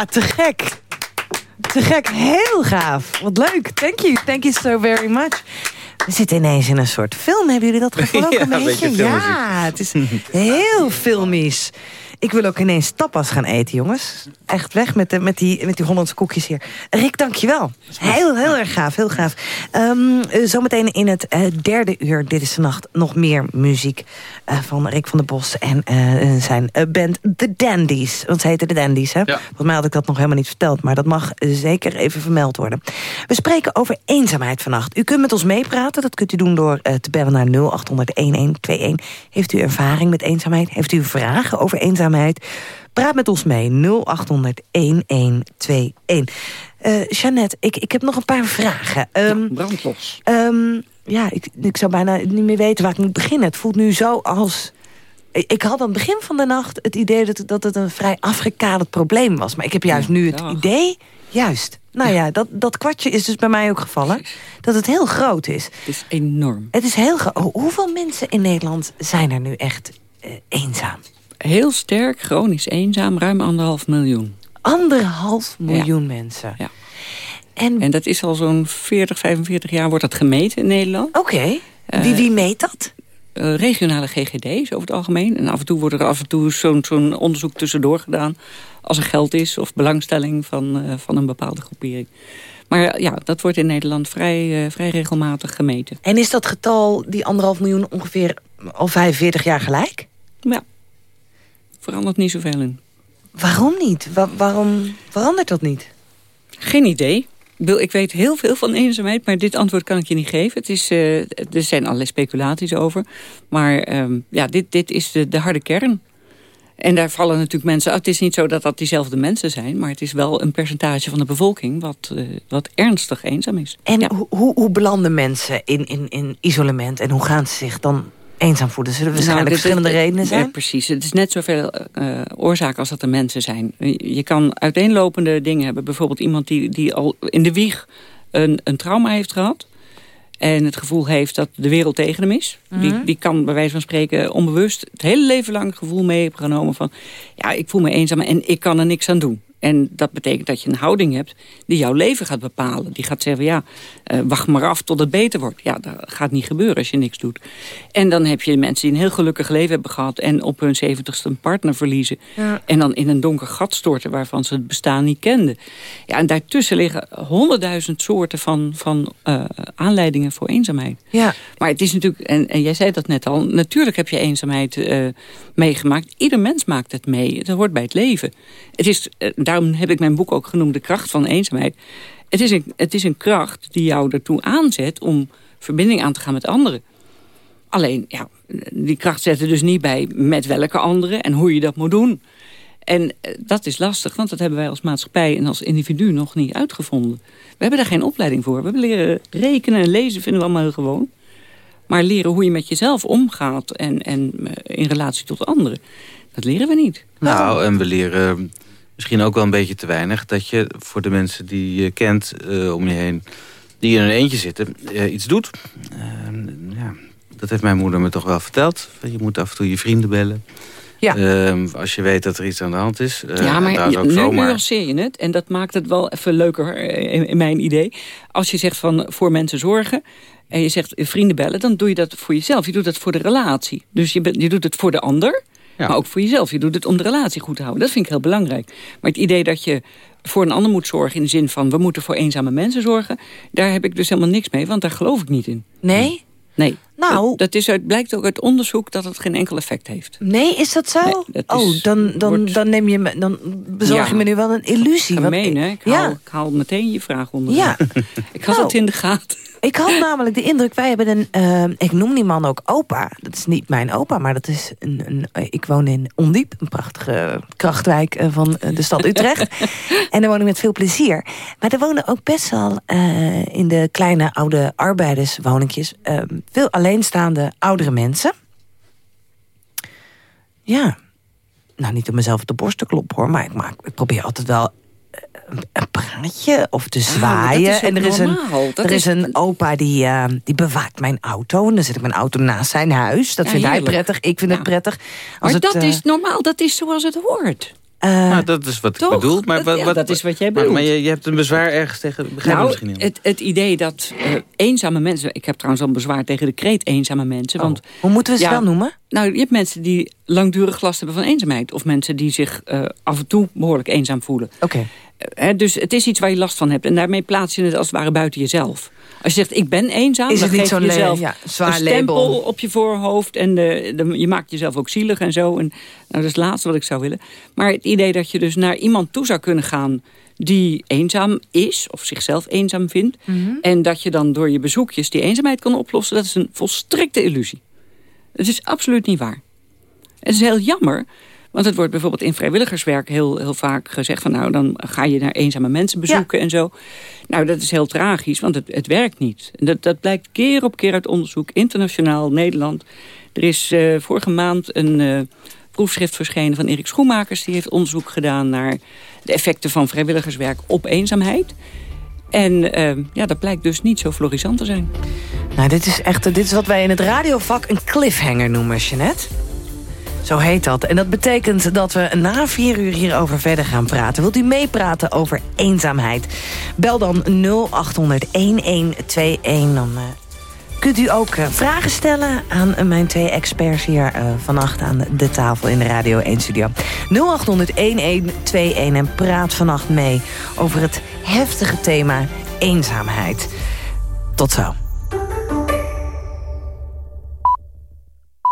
Ja, te gek. Te gek, heel gaaf. Wat leuk. Thank you, thank you so very much. We zitten ineens in een soort film. Hebben jullie dat gevoel ook [laughs] Ja, een een beetje? beetje Ja, het is heel filmisch. Ik wil ook ineens tapas gaan eten, jongens. Echt weg met, de, met, die, met die Hollandse koekjes hier. Rick, dankjewel. Heel, heel erg gaaf, heel gaaf. Ehm, eh, zometeen in het eh, derde uur, dit is de nacht, nog meer muziek eh, van Rick van der Bos en zijn band The Dandies. Want ze heten The Dandies, hè? Volgens mij had ik dat nog helemaal niet verteld, maar dat mag zeker even vermeld worden. We spreken over eenzaamheid vannacht. U kunt met ons meepraten, dat kunt u doen door te bellen naar 0800-1121. Heeft u ervaring met eenzaamheid? Heeft u vragen over eenzaamheid? Praat met ons mee, 0800-1121. Eh Jeannette, ik, ik heb nog een paar vragen. Um, brandlos. ja, ik, ik zou bijna niet meer weten waar ik moet beginnen. Het voelt nu zo als... Ik had aan het begin van de nacht het idee dat, dat het een vrij afgekaderd probleem was. Maar ik heb juist nu het idee... Juist. Nou ja, dat, dat kwartje is dus bij mij ook gevallen. Dat het heel groot is. Het is enorm. Het is heel groot. Ho- Hoeveel mensen in Nederland zijn er nu echt eh, eenzaam? Heel sterk, chronisch eenzaam, ruim anderhalf miljoen. Anderhalf miljoen mensen. Ja. En, en dat is al zo'n 40, 45 jaar wordt dat gemeten in Nederland. Oké. Wie, wie meet dat? Eh, regionale GGD's over het algemeen. En af en toe wordt er af en toe zo'n zo'n onderzoek tussendoor gedaan... als er geld is of belangstelling van, eh, van een bepaalde groepering. Maar eh, ja, dat wordt in Nederland vrij, eh, vrij regelmatig gemeten. En is dat getal, die anderhalf miljoen, ongeveer al 45 jaar gelijk? Ja, verandert niet zoveel in. Waarom niet? Wa- waarom verandert dat niet? Geen idee. Ik weet heel veel van eenzaamheid, maar dit antwoord kan ik je niet geven. Het is, eh, er zijn allerlei speculaties over. Maar ehm, ja, dit, dit is de, de harde kern. En daar vallen natuurlijk mensen uit. Het is niet zo dat dat diezelfde mensen zijn... maar het is wel een percentage van de bevolking... wat, eh, wat ernstig eenzaam is. En hoe, hoe, hoe belanden mensen in, in, in isolement? En hoe gaan ze zich dan eenzaam voelen? Zullen waarschijnlijk Nou, verschillende redenen zijn? Ja, precies. Het is net zoveel eh oorzaak als dat er mensen zijn. Je kan uiteenlopende dingen hebben. Bijvoorbeeld iemand die, die al in de wieg een, een trauma heeft gehad. En het gevoel heeft dat de wereld tegen hem is. die, Mhm. die kan bij wijze van spreken onbewust het hele leven lang het gevoel mee hebben genomen van... ja, ik voel me eenzaam en ik kan er niks aan doen. En dat betekent dat je een houding hebt die jouw leven gaat bepalen. Die gaat zeggen, ja, eh, wacht maar af tot het beter wordt. Ja, dat gaat niet gebeuren als je niks doet. En dan heb je mensen die een heel gelukkig leven hebben gehad... en op hun zeventigste een partner verliezen. Ja. En dan in een donker gat storten waarvan ze het bestaan niet kenden. Ja, en daartussen liggen honderdduizend soorten van, van eh, aanleidingen voor eenzaamheid. Ja. Maar het is natuurlijk, en, en jij zei dat net al... natuurlijk heb je eenzaamheid eh, meegemaakt. Ieder mens maakt het mee. Het hoort bij het leven. Het is, daarom heb ik mijn boek ook genoemd... De kracht van eenzaamheid. Het is, een, het is een kracht die jou ertoe aanzet... om verbinding aan te gaan met anderen. Alleen, ja, die kracht zet er dus niet bij... met welke anderen en hoe je dat moet doen. En eh, dat is lastig, want dat hebben wij als maatschappij... en als individu nog niet uitgevonden. We hebben daar geen opleiding voor. We leren rekenen en lezen, vinden we allemaal heel gewoon. Maar leren hoe je met jezelf omgaat en, en eh, in relatie tot anderen... dat leren we niet. Nou, en we leren misschien ook wel een beetje te weinig... dat je voor de mensen die je kent eh, om je heen... die in een eentje zitten, eh, iets doet. Eh, ja, dat heeft mijn moeder me toch wel verteld. Je moet af en toe je vrienden bellen. Ja. Eh, als je weet dat er iets aan de hand is. Eh, ja, maar ook nu zomaar. nuanceer je het. En dat maakt het wel even leuker in, in mijn idee. Als je zegt van voor mensen zorgen... en je zegt vrienden bellen, dan doe je dat voor jezelf. Je doet dat voor de relatie. Dus je, bent- je doet het voor de ander... Maar ook voor jezelf. Je doet het om de relatie goed te houden. Dat vind ik heel belangrijk. Maar het idee dat je voor een ander moet zorgen... in de zin van we moeten voor eenzame mensen zorgen... daar heb ik dus helemaal niks mee, want daar geloof ik niet in. Nee? Nee. Nou- Dat, dat is uit, blijkt ook uit onderzoek dat het geen enkel effect heeft. Nee, is dat zo? Nee, dat oh, is- dan, dan, dan, neem je me, dan bezorg Ja. je me nu wel een illusie. want Gemeen, hè? Ik ja. haal, ik haal meteen je vraag onder. Ja. [laughs] ik had Nou. het in de gaten. Ik had namelijk de indruk, wij hebben een... eh, ik noem die man ook opa. Dat is niet mijn opa, maar dat is een... een ik woon in Ondiep, een prachtige krachtwijk eh, van eh, de stad Utrecht. [laughs] en daar woon ik met veel plezier. Maar er wonen ook best wel in de kleine oude arbeiderswoningjes... eh, veel alleenstaande oudere mensen. Ja, nou niet om mezelf op de borst te kloppen hoor... maar ik, maak, ik probeer altijd wel een, praatje of te zwaaien. dat is ook en er is een. Dat er is is- een opa die, eh, die bewaakt mijn auto. En dan zet ik mijn auto naast zijn huis. Dat Ja, vindt hij prettig, ik vind het prettig. Als Maar het, dat eh, is normaal, dat is zoals het hoort. Eh, nou, dat is wat toch? ik bedoel. Maar Dat- wat, ja, wat, dat is wat jij maar- bedoelt. Maar, je, je hebt een bezwaar ergens tegen... Begrijp ik Nou, misschien niet. het, het idee dat eh, eenzame mensen... Ik heb trouwens al een bezwaar tegen de kreet eenzame mensen. Want, Oh, Hoe moeten we ze ja, wel noemen? Nou, je hebt mensen die langdurig last hebben van eenzaamheid. Of mensen die zich eh, af en toe behoorlijk eenzaam voelen. Oké. Dus het is iets waar je last van hebt. En daarmee plaats je het als het ware buiten jezelf. Als je zegt, ik ben eenzaam, Is dan het niet geef je jezelf ja, zwaar een stempel label? op je voorhoofd. En de, de- je maakt jezelf ook zielig en zo. En, nou, dat is het laatste wat ik zou willen. Maar het idee dat je dus naar iemand toe zou kunnen gaan... die eenzaam is, of zichzelf eenzaam vindt... Mhm. en dat je dan door je bezoekjes die eenzaamheid kan oplossen... dat is een volstrekte illusie. Het is absoluut niet waar. Het is heel jammer, want het wordt bijvoorbeeld in vrijwilligerswerk heel, heel vaak gezegd van nou dan ga je naar eenzame mensen bezoeken en zo. Nou dat is heel tragisch, want het, het werkt niet. Dat, dat blijkt keer op keer uit onderzoek, internationaal, Nederland. Er is eh, vorige maand een eh, proefschrift verschenen van Erik Schoenmakers. Die heeft onderzoek gedaan naar de effecten van vrijwilligerswerk op eenzaamheid. En eh, ja, dat blijkt dus niet zo florissant te zijn. Nou, dit is echt dit is wat wij in het radiovak een cliffhanger noemen, Jeanette. Zo heet dat. En dat betekent dat we na vier uur hierover verder gaan praten. Wilt u meepraten over eenzaamheid? Bel dan 0800 1121. Dan eh, kunt u ook eh, vragen stellen aan eh, mijn twee experts hier vannacht aan de tafel in de Radio 1 studio. 0800 1121 en praat vannacht mee over het heftige thema eenzaamheid. Tot zo.